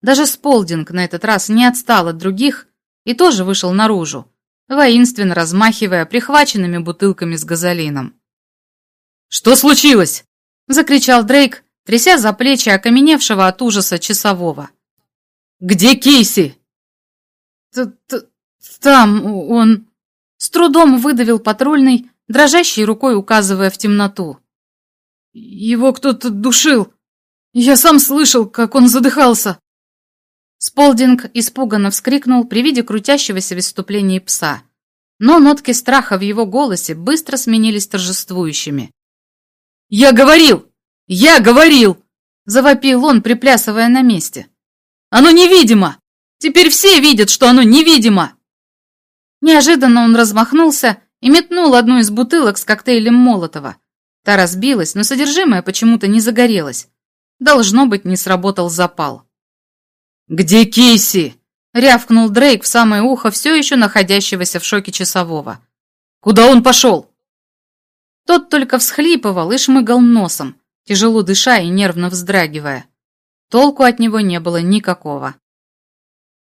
A: Даже Сполдинг на этот раз не отстал от других и тоже вышел наружу, воинственно размахивая прихваченными бутылками с газолином.
B: «Что случилось?»
A: — закричал Дрейк, тряся за плечи окаменевшего от ужаса часового.
B: «Где Кейси?»
A: Т -т «Там он...» С трудом выдавил патрульный, дрожащей рукой указывая в темноту.
C: «Его кто-то душил. Я сам слышал, как он задыхался».
A: Сполдинг испуганно вскрикнул при виде крутящегося в выступлении пса. Но нотки страха в его голосе быстро сменились торжествующими.
B: «Я говорил! Я говорил!»
A: Завопил он, приплясывая на месте.
B: «Оно невидимо! Теперь все видят, что оно невидимо!»
A: Неожиданно он размахнулся и метнул одну из бутылок с коктейлем Молотова. Та разбилась, но содержимое почему-то не загорелось. Должно быть, не сработал запал.
B: «Где Кейси?»
A: — рявкнул Дрейк в самое ухо все еще находящегося в шоке часового.
B: «Куда он пошел?»
A: Тот только всхлипывал и шмыгал носом, тяжело дыша и нервно вздрагивая. Толку от него не было никакого.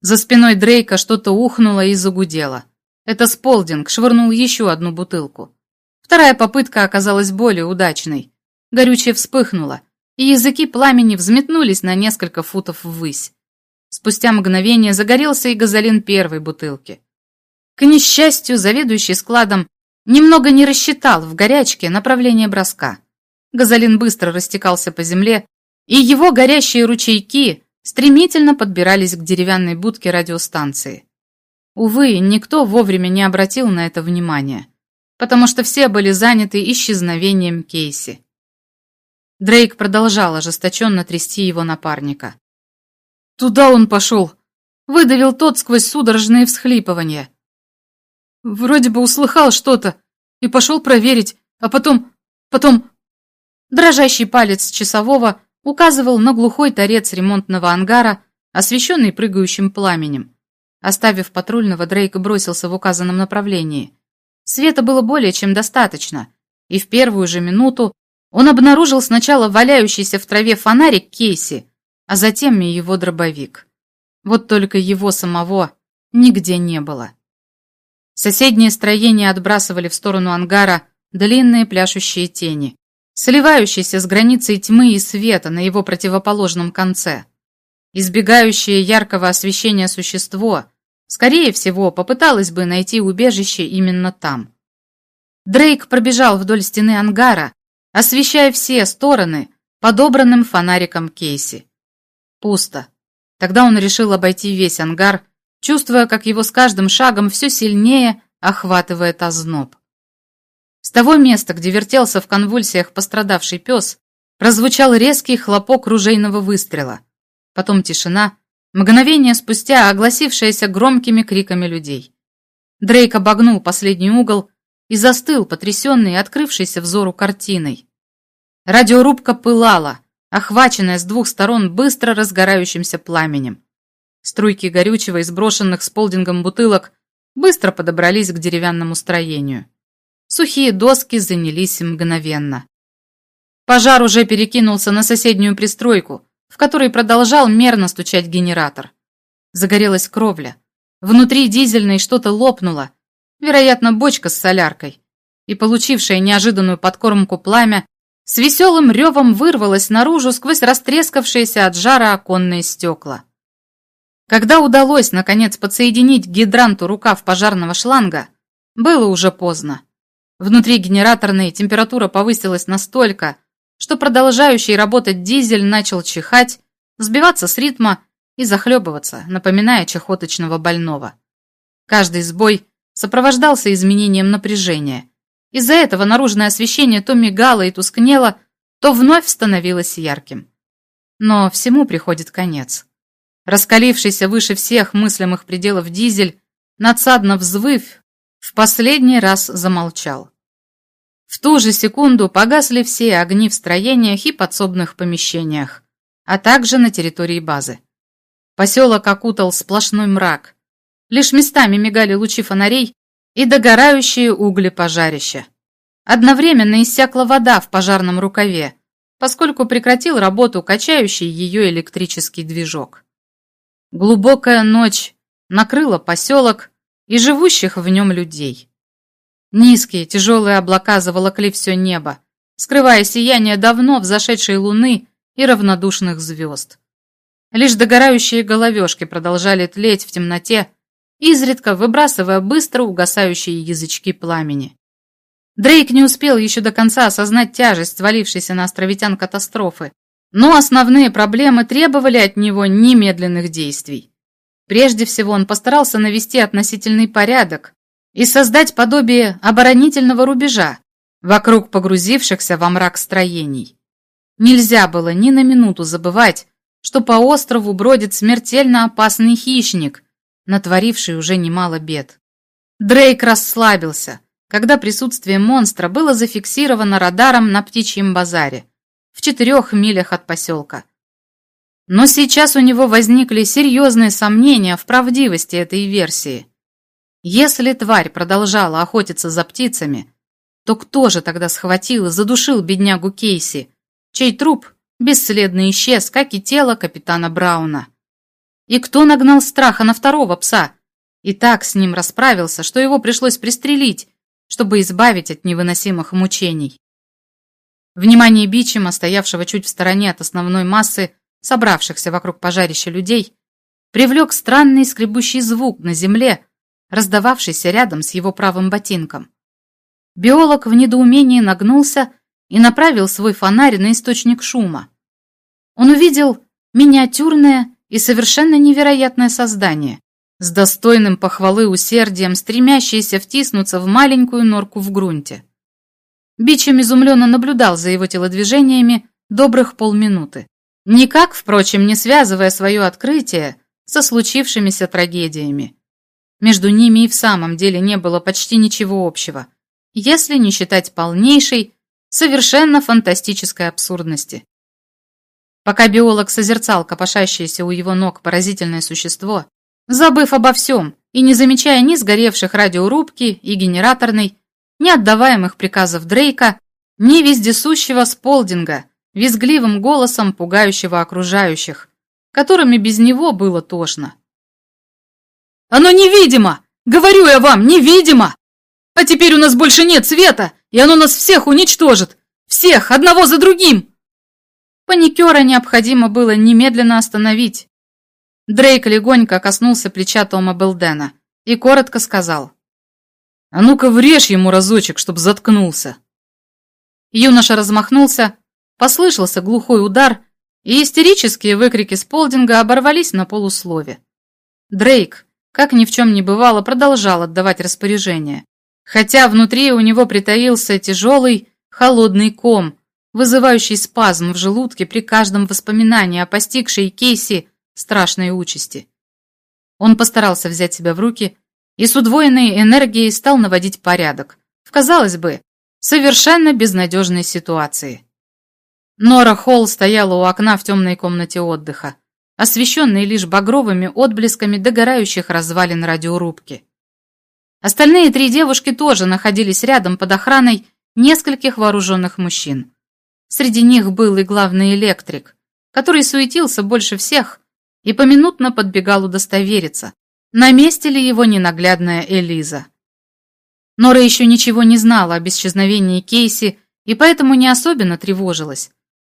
A: За спиной Дрейка что-то ухнуло и загудело. Это Сполдинг швырнул еще одну бутылку. Вторая попытка оказалась более удачной. Горючее вспыхнуло, и языки пламени взметнулись на несколько футов ввысь. Спустя мгновение загорелся и газолин первой бутылки. К несчастью, заведующий складом немного не рассчитал в горячке направление броска. Газолин быстро растекался по земле, и его горящие ручейки стремительно подбирались к деревянной будке радиостанции. Увы, никто вовремя не обратил на это внимания, потому что все были заняты исчезновением Кейси. Дрейк продолжал ожесточенно трясти его напарника.
C: Туда он пошел.
A: Выдавил тот сквозь судорожные всхлипывания.
C: Вроде бы услыхал что-то и пошел проверить, а потом... потом...
A: Дрожащий палец часового указывал на глухой торец ремонтного ангара, освещенный прыгающим пламенем. Оставив патрульного, Дрейк бросился в указанном направлении. Света было более чем достаточно, и в первую же минуту он обнаружил сначала валяющийся в траве фонарик Кейси, а затем и его дробовик. Вот только его самого нигде не было. Соседние строения отбрасывали в сторону ангара длинные пляшущие тени, сливающиеся с границей тьмы и света на его противоположном конце. Избегающее яркого освещения существо, скорее всего, попыталось бы найти убежище именно там. Дрейк пробежал вдоль стены ангара, освещая все стороны подобранным фонариком Кейси. Пусто. Тогда он решил обойти весь ангар, чувствуя, как его с каждым шагом все сильнее охватывает озноб. С того места, где вертелся в конвульсиях пострадавший пес, прозвучал резкий хлопок ружейного выстрела. Потом тишина, мгновение спустя огласившаяся громкими криками людей. Дрейк обогнул последний угол и застыл, потрясенный открывшейся взору картиной. Радиорубка пылала, охваченная с двух сторон быстро разгорающимся пламенем. Струйки горючего из брошенных с полдингом бутылок быстро подобрались к деревянному строению. Сухие доски занялись мгновенно. Пожар уже перекинулся на соседнюю пристройку, в которой продолжал мерно стучать генератор. Загорелась кровля. Внутри дизельной что-то лопнуло, вероятно, бочка с соляркой, и получившее неожиданную подкормку пламя с веселым ревом вырвалось наружу сквозь растрескавшиеся от жара оконные стекла. Когда удалось, наконец, подсоединить к гидранту рукав пожарного шланга, было уже поздно. Внутри генераторной температура повысилась настолько, что продолжающий работать дизель начал чихать, сбиваться с ритма и захлебываться, напоминая чехоточного больного. Каждый сбой сопровождался изменением напряжения. Из-за этого наружное освещение то мигало и тускнело, то вновь становилось ярким. Но всему приходит конец. Раскалившийся выше всех мыслимых пределов дизель, надсадно взвыв, в последний раз замолчал. В ту же секунду погасли все огни в строениях и подсобных помещениях, а также на территории базы. Поселок окутал сплошной мрак. Лишь местами мигали лучи фонарей и догорающие угли пожарища. Одновременно иссякла вода в пожарном рукаве, поскольку прекратил работу качающий ее электрический движок. Глубокая ночь накрыла поселок и живущих в нем людей. Низкие, тяжелые облака заволокли все небо, скрывая сияние давно взошедшей луны и равнодушных звезд. Лишь догорающие головешки продолжали тлеть в темноте, изредка выбрасывая быстро угасающие язычки пламени. Дрейк не успел еще до конца осознать тяжесть свалившейся на островитян катастрофы, но основные проблемы требовали от него немедленных действий. Прежде всего он постарался навести относительный порядок, и создать подобие оборонительного рубежа вокруг погрузившихся во мрак строений. Нельзя было ни на минуту забывать, что по острову бродит смертельно опасный хищник, натворивший уже немало бед. Дрейк расслабился, когда присутствие монстра было зафиксировано радаром на птичьем базаре, в четырех милях от поселка. Но сейчас у него возникли серьезные сомнения в правдивости этой версии. Если тварь продолжала охотиться за птицами, то кто же тогда схватил и задушил беднягу Кейси, чей труп бесследно исчез, как и тело капитана Брауна? И кто нагнал страха на второго пса и так с ним расправился, что его пришлось пристрелить, чтобы избавить от невыносимых мучений? Внимание Бичема, стоявшего чуть в стороне от основной массы, собравшихся вокруг пожарища людей, привлек странный скребущий звук на земле, раздававшийся рядом с его правым ботинком. Биолог в недоумении нагнулся и направил свой фонарь на источник шума. Он увидел миниатюрное и совершенно невероятное создание, с достойным похвалы усердием, стремящееся втиснуться в маленькую норку в грунте. Бичем изумленно наблюдал за его телодвижениями добрых полминуты, никак, впрочем, не связывая свое открытие со случившимися трагедиями. Между ними и в самом деле не было почти ничего общего, если не считать полнейшей, совершенно фантастической абсурдности. Пока биолог созерцал копошащееся у его ног поразительное существо, забыв обо всем и не замечая ни сгоревших радиорубки и генераторной, ни отдаваемых приказов Дрейка, ни вездесущего Сполдинга, визгливым голосом пугающего окружающих, которыми без него было тошно. Оно невидимо! Говорю я вам, невидимо! А теперь у нас больше нет света, и оно нас всех уничтожит! Всех, одного за другим!» Паникера необходимо было немедленно остановить. Дрейк легонько коснулся плеча Тома Белдена и коротко сказал. «А ну-ка врежь ему разочек, чтоб заткнулся!» Юноша размахнулся, послышался глухой удар, и истерические выкрики Сполдинга оборвались на полуслове. Дрейк, как ни в чем не бывало, продолжал отдавать распоряжения, хотя внутри у него притаился тяжелый, холодный ком, вызывающий спазм в желудке при каждом воспоминании о постигшей Кейси страшной участи. Он постарался взять себя в руки и с удвоенной энергией стал наводить порядок в, казалось бы, совершенно безнадежной ситуации. Нора Холл стояла у окна в темной комнате отдыха освещенный лишь багровыми отблесками догорающих развалин радиорубки. Остальные три девушки тоже находились рядом под охраной нескольких вооруженных мужчин. Среди них был и главный электрик, который суетился больше всех и поминутно подбегал удостовериться, на месте ли его ненаглядная Элиза. Нора еще ничего не знала об исчезновении Кейси и поэтому не особенно тревожилась,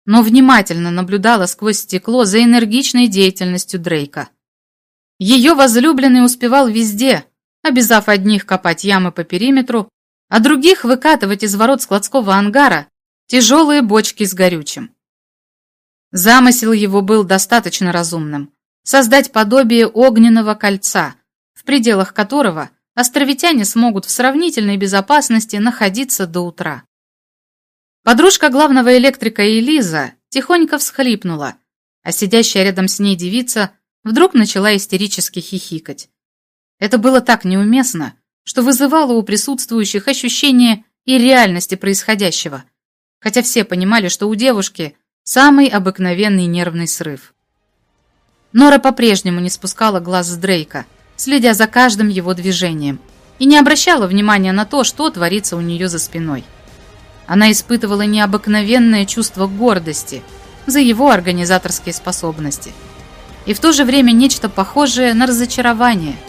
A: но внимательно наблюдала сквозь стекло за энергичной деятельностью Дрейка. Ее возлюбленный успевал везде, обязав одних копать ямы по периметру, а других выкатывать из ворот складского ангара тяжелые бочки с горючим. Замысел его был достаточно разумным – создать подобие огненного кольца, в пределах которого островитяне смогут в сравнительной безопасности находиться до утра. Подружка главного электрика Элиза тихонько всхлипнула, а сидящая рядом с ней девица вдруг начала истерически хихикать. Это было так неуместно, что вызывало у присутствующих ощущение и реальности происходящего, хотя все понимали, что у девушки самый обыкновенный нервный срыв. Нора по-прежнему не спускала глаз с Дрейка, следя за каждым его движением, и не обращала внимания на то, что творится у нее за спиной. Она испытывала необыкновенное чувство гордости за его организаторские способности. И в то же время нечто похожее на разочарование –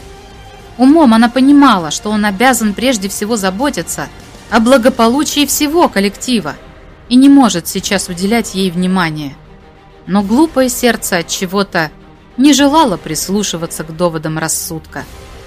A: Умом она понимала, что он обязан прежде всего заботиться о благополучии всего коллектива и не может сейчас уделять ей внимания. Но глупое сердце от чего-то не желало прислушиваться к доводам рассудка –